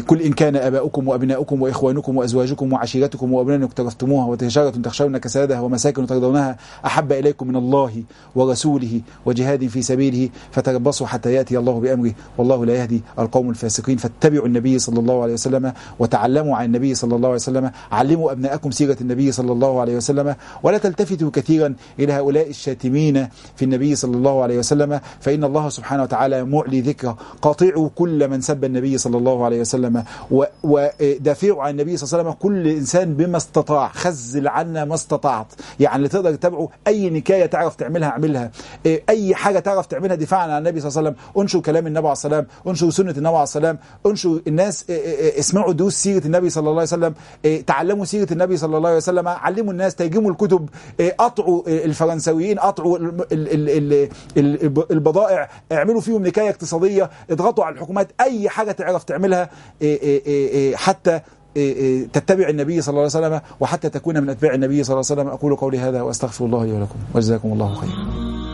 كل إن كان آباؤكم وأبناؤكم وإخوانكم وأزواجكم وعشيرتكم وأبناء اقترفتموها وتجارة تخشون كسادها ومساكن ترضونها أحب إليكم من الله ورسوله وجهاد في سبيله فتربصوا حتى يأتي الله بأمره والله لا يهدي القوم الفاسقين فاتبعوا النبي صلى الله عليه وسلم وتعلموا عن النبي صلى الله عليه وسلم علموا أبناءكم سيرة النبي صلى الله عليه وسلم ولا تلتفتوا كثيرا إلى هؤلاء الشاتمين في النبي صلى الله عليه وسلم فإن الله سبحانه وتعالى معلي ذكره قاطعوا كل من سب النبي النبي صلى الله عليه وسلم ودافعوا عن النبي صلى الله عليه وسلم كل إنسان بما استطاع خزل عنا ما استطعت. يعني اللي تقدر تتابعه أي نكاية تعرف تعملها اعملها. أي حاجة تعرف تعملها دفاعا عن النبي صلى الله عليه وسلم انشر كلام النبي عليه السلام انشر سنة النبي عليه السلام انشر الناس اسمعوا دروس سيرة النبي صلى الله عليه وسلم تعلموا سيرة النبي صلى الله عليه وسلم علموا الناس ترجموا الكتب قطعوا الفرنسويين قطعوا البضائع اعملوا فيهم نكاية اقتصادية اضغطوا على الحكومات أي حاجة تعرف تعملها حتى تتبع النبي صلى الله عليه وسلم وحتى تكون من أتباع النبي صلى الله عليه وسلم. أقول قولي هذا وأستغفر الله لي ولكم. وجزاكم الله خيرا.